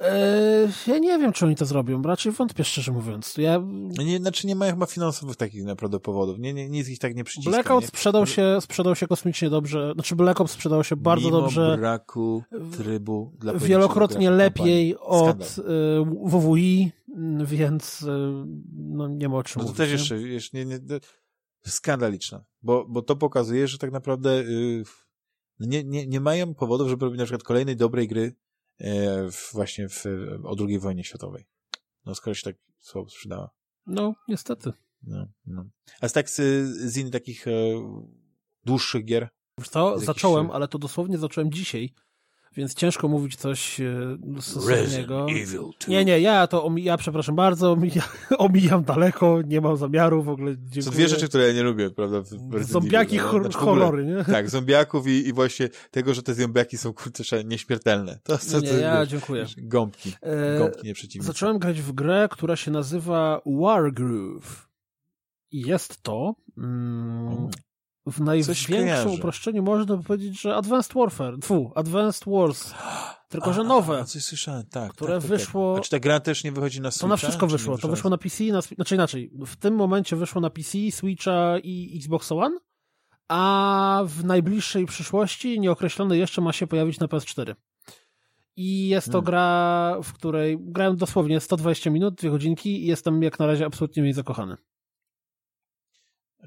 Eee, ja nie wiem, czy oni to zrobią. Raczej wątpię, szczerze mówiąc. Ja... Nie, znaczy nie mają chyba finansowych takich naprawdę powodów. Nie, nie, nic ich tak nie przyciska. Blackout nie? sprzedał się, sprzedał się kosmicznie dobrze. Znaczy Black Ops sprzedał się bardzo Mimo dobrze. braku trybu dla Wielokrotnie lepiej od y, WWI, więc y, no nie ma o czym no to mówić. też jeszcze, jeszcze nie, nie, skandaliczne. Bo, bo to pokazuje, że tak naprawdę y, nie, nie, nie mają powodów, żeby robić na przykład kolejnej dobrej gry E, właśnie w, o II wojnie światowej. No skoro się tak słabo sprzedała. No, niestety. No, no. A z tak z, z innych takich e, dłuższych gier? Wiesz co, zacząłem, jakichś... ale to dosłownie zacząłem dzisiaj więc ciężko mówić coś e, stosownego. Nie, nie, ja to, ja przepraszam bardzo, omijam, omijam daleko, nie mam zamiaru w ogóle. Dziękuję. Są dwie rzeczy, które ja nie lubię, prawda? Zombiaki, no, hor znaczy horrory, nie? Tak, zombiaków i, i właśnie tego, że te zombiaki są kurczę nieśmiertelne. To, to, nie, ja dziękuję. Gąbki, e, gąbki nieprzeciwne. Zacząłem grać w grę, która się nazywa Wargroove. I jest to mm, w największym uproszczeniu można by powiedzieć, że Advanced Warfare, tfu, Advanced Wars, tylko że nowe. A, coś słyszałem, tak. Które tak, tak, wyszło... Tak. A czy ta gra też nie wychodzi na Switcha? To na wszystko wyszło. To wyszło na PC, na... znaczy inaczej. W tym momencie wyszło na PC, Switcha i Xbox One, a w najbliższej przyszłości, nieokreślone jeszcze, ma się pojawić na PS4. I jest to hmm. gra, w której grałem dosłownie 120 minut, dwie godzinki i jestem jak na razie absolutnie w niej zakochany.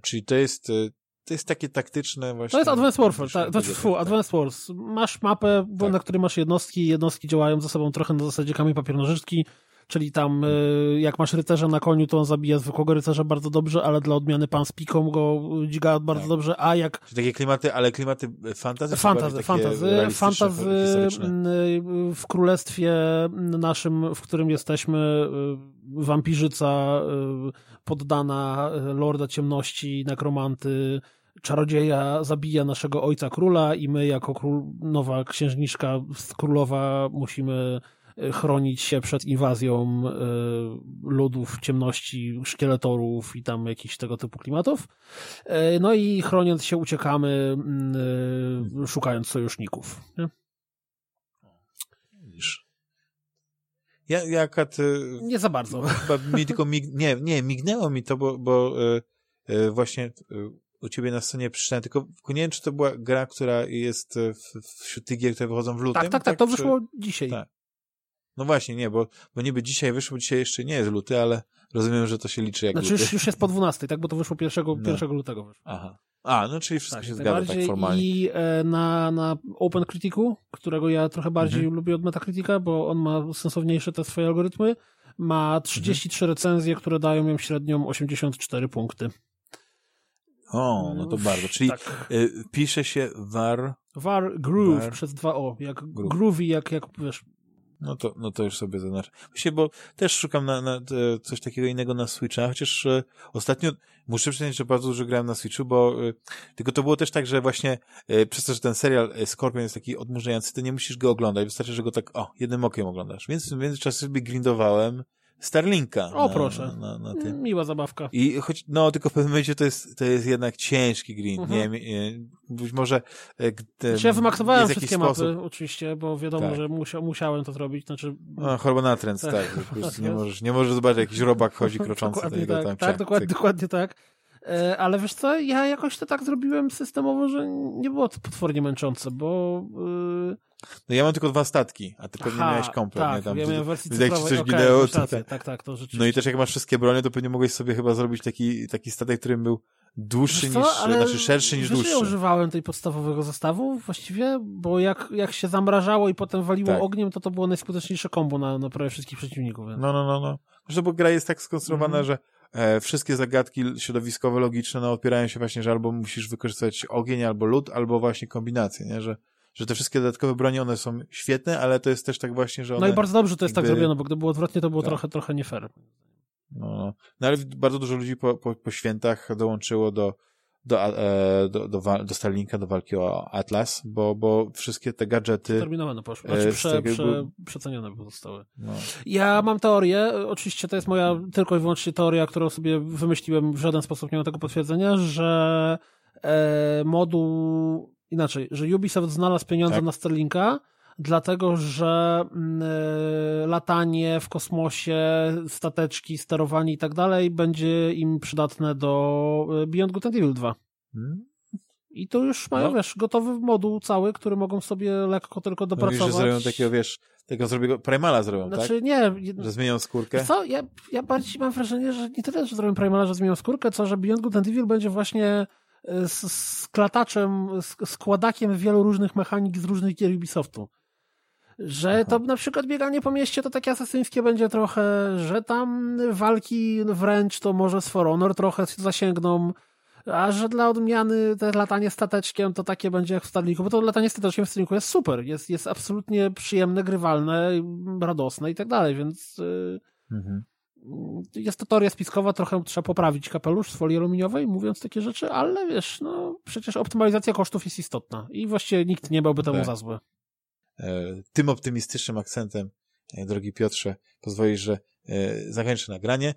Czyli to jest y, to jest takie taktyczne właśnie. To jest Advanced Warfare, tak, to, fu, tak. Advanced Wars. Masz mapę, tak. na której masz jednostki, jednostki działają ze sobą trochę na zasadzie kamień papier nożyczki, czyli tam y, jak masz rycerza na koniu, to on zabija zwykłego rycerza bardzo dobrze, ale dla odmiany pan z piką go dźga bardzo tak. dobrze, a jak... Czyli takie klimaty, ale klimaty fantazy? Fantazy, fantazy, fantazy y, w królestwie naszym, w którym jesteśmy, y, wampirzyca poddana Lorda Ciemności, nekromanty, czarodzieja zabija naszego ojca króla i my jako król, nowa księżniczka królowa musimy e, chronić się przed inwazją y, ludów ciemności, szkieletorów i tam jakichś tego typu klimatów. No i chroniąc się uciekamy, y, szukając sojuszników. Nie? Ja, ja kat, Nie za bardzo. Mi tylko mig, nie, nie, mignęło mi to, bo, bo właśnie u ciebie na scenie przeczytałem, tylko, nie wiem, czy to była gra, która jest w, wśród tych gier, które wychodzą w lutym? Tak, tak, tak, to wyszło czy... dzisiaj. Tak. No właśnie, nie, bo, bo niby dzisiaj wyszło, dzisiaj jeszcze nie jest luty, ale rozumiem, że to się liczy jak Znaczy luty. Już, już jest po 12, tak, bo to wyszło 1, no. 1 lutego. Wyszło. Aha. A, no czyli wszystko tak, się zgadza tak formalnie. I e, na, na Open Criticu, którego ja trochę bardziej mhm. lubię od Metacritica, bo on ma sensowniejsze te swoje algorytmy, ma 33 mhm. recenzje, które dają im średnią 84 punkty. O, no to bardzo. Czyli tak. y, pisze się var... Var Groove przez dwa O, jak groove. groovy, jak, jak wiesz... No to, no to już sobie zaznaczę. Właśnie, bo też szukam na, na coś takiego innego na Switcha, chociaż e, ostatnio muszę przyznać, że bardzo dużo grałem na Switchu, bo e, tylko to było też tak, że właśnie e, przez to, że ten serial Scorpion jest taki odmurzający, to nie musisz go oglądać, wystarczy, że go tak, o, jednym okiem oglądasz. Więc w międzyczasie sobie grindowałem Starlinka. O, na, proszę. Na, na, na tym. Miła zabawka. I choć, no, tylko w pewnym momencie to jest, to jest jednak ciężki grind. Mhm. Nie, nie, być może... E, znaczy ja wymaksowałem wszystkie sposób... mapy, oczywiście, bo wiadomo, tak. że musia, musiałem to zrobić. Znaczy... No, choroba natręt, tak. tak. nie, możesz, nie możesz zobaczyć, jakiś robak chodzi kroczący. dokładnie tak, tam, tak dokładnie, dokładnie tak. E, ale wiesz co, ja jakoś to tak zrobiłem systemowo, że nie było to potwornie męczące, bo... Yy... No ja mam tylko dwa statki, a ty pewnie Aha, miałeś komplet, tak, nie? Tam, ja miałem wersję cyfrowej, coś okay, to, tak, tak, tak, to rzeczywiście. No i też jak masz wszystkie bronie, to pewnie mogłeś sobie chyba zrobić taki, taki statek, którym był dłuższy niż, znaczy szerszy niż dłuższy. Ja używałem tej podstawowego zestawu właściwie, bo jak, jak się zamrażało i potem waliło tak. ogniem, to to było najskuteczniejsze kombo na, na prawie wszystkich przeciwników. Więc. No, no, no, no. Zresztą, bo gra jest tak skonstruowana, mm -hmm. że e, wszystkie zagadki środowiskowe, logiczne, no, opierają się właśnie, że albo musisz wykorzystać ogień, albo lód, albo właśnie kombinacje, nie? Że, że te wszystkie dodatkowe bronie, one są świetne, ale to jest też tak właśnie, że one... No i bardzo dobrze to jest tak jakby... tak zrobione, bo gdyby było odwrotnie, to było tak. trochę, trochę nie fair. No, no ale bardzo dużo ludzi po, po, po świętach dołączyło do, do, e, do, do, do Starlinka, do walki o Atlas, bo, bo wszystkie te gadżety... Terminowane poszły, znaczy e, prze, prze, przecenione zostały. No. Ja mam teorię, oczywiście to jest moja tylko i wyłącznie teoria, którą sobie wymyśliłem, w żaden sposób nie mam tego potwierdzenia, że e, moduł, inaczej, że Ubisoft znalazł pieniądze tak? na Starlinka, dlatego że y, latanie w kosmosie, stateczki, sterowanie i tak dalej będzie im przydatne do e, Beyond Good and Evil 2. Hmm? I to już mają, no. wiesz, gotowy moduł cały, który mogą sobie lekko tylko dopracować. Mówisz, że zrobią takiego, wiesz, tego zrobią, Primala zrobią, znaczy, tak? nie. Że zmienią skórkę? Co? Ja, ja bardziej mam wrażenie, że nie tyle, że zrobią Primala, że zmienią skórkę, co że Beyond Good and Evil będzie właśnie z, z klataczem, z składakiem wielu różnych mechanik z różnych gier Ubisoftu. Że Aha. to na przykład bieganie po mieście to takie asesyńskie będzie trochę, że tam walki wręcz to może z For Honor trochę zasięgną, a że dla odmiany te latanie stateczkiem to takie będzie jak w Starlinku, bo to latanie stateczkiem w Starlinku jest super, jest, jest absolutnie przyjemne, grywalne, radosne i tak dalej, więc y, mhm. Jest to teoria spiskowa, trochę trzeba poprawić kapelusz z folii aluminiowej, mówiąc takie rzeczy, ale wiesz, no przecież optymalizacja kosztów jest istotna i właściwie nikt nie byłby temu tak. za złe. E, tym optymistycznym akcentem, e, drogi Piotrze, pozwolisz, że e, zakończę nagranie.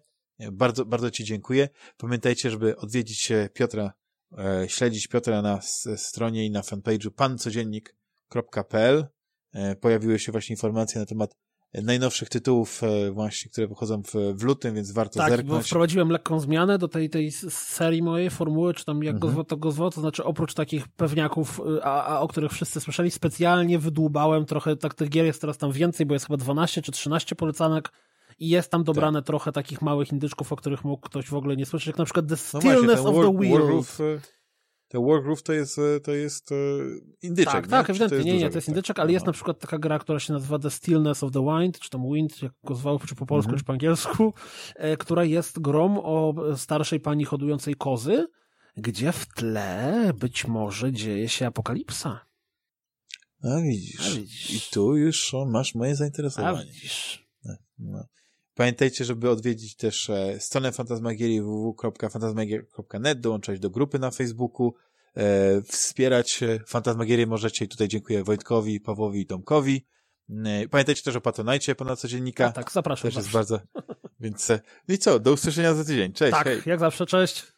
Bardzo, bardzo Ci dziękuję. Pamiętajcie, żeby odwiedzić Piotra, śledzić Piotra na stronie i na fanpage'u pancodziennik.pl. Pojawiły się właśnie informacje na temat najnowszych tytułów e, właśnie, które wychodzą w, w lutym, więc warto tak, zerknąć. Tak, bo wprowadziłem lekką zmianę do tej, tej serii mojej formuły, czy tam jak mhm. go zwał, to go zwał, to znaczy oprócz takich pewniaków, y, a, a, o których wszyscy słyszeli, specjalnie wydłubałem trochę, tak tych gier jest teraz tam więcej, bo jest chyba 12 czy 13 polecanek i jest tam dobrane tak. trochę takich małych indyczków, o których mógł ktoś w ogóle nie słyszeć, jak na przykład The Stillness no właśnie, of the Wheels. The Wargroove to jest, e, to jest e, indyczek, Tak, nie? tak, ewidentnie, nie, nie, to jest indyczek, ale jest na przykład taka gra, która się nazywa The Stillness of the Wind, czy tam Wind, jak go zwał, czy po polsku, -hmm. czy po angielsku, e, która jest grą o starszej pani hodującej kozy, gdzie w tle być może dzieje się apokalipsa. A widzisz. A widzisz. I tu już masz moje zainteresowanie. A widzisz. No. Pamiętajcie, żeby odwiedzić też e, stronę Fantasmagierii www.fantasmagieria.net, dołączać do grupy na Facebooku, e, wspierać Fantasmagierię możecie i tutaj dziękuję Wojtkowi, Pawłowi i Tomkowi. E, pamiętajcie też o Patronajcie ponad codziennika. tak, zapraszam. Też jest bardzo. Więc, no i co, do usłyszenia za tydzień. Cześć. Tak, hej. jak zawsze, cześć.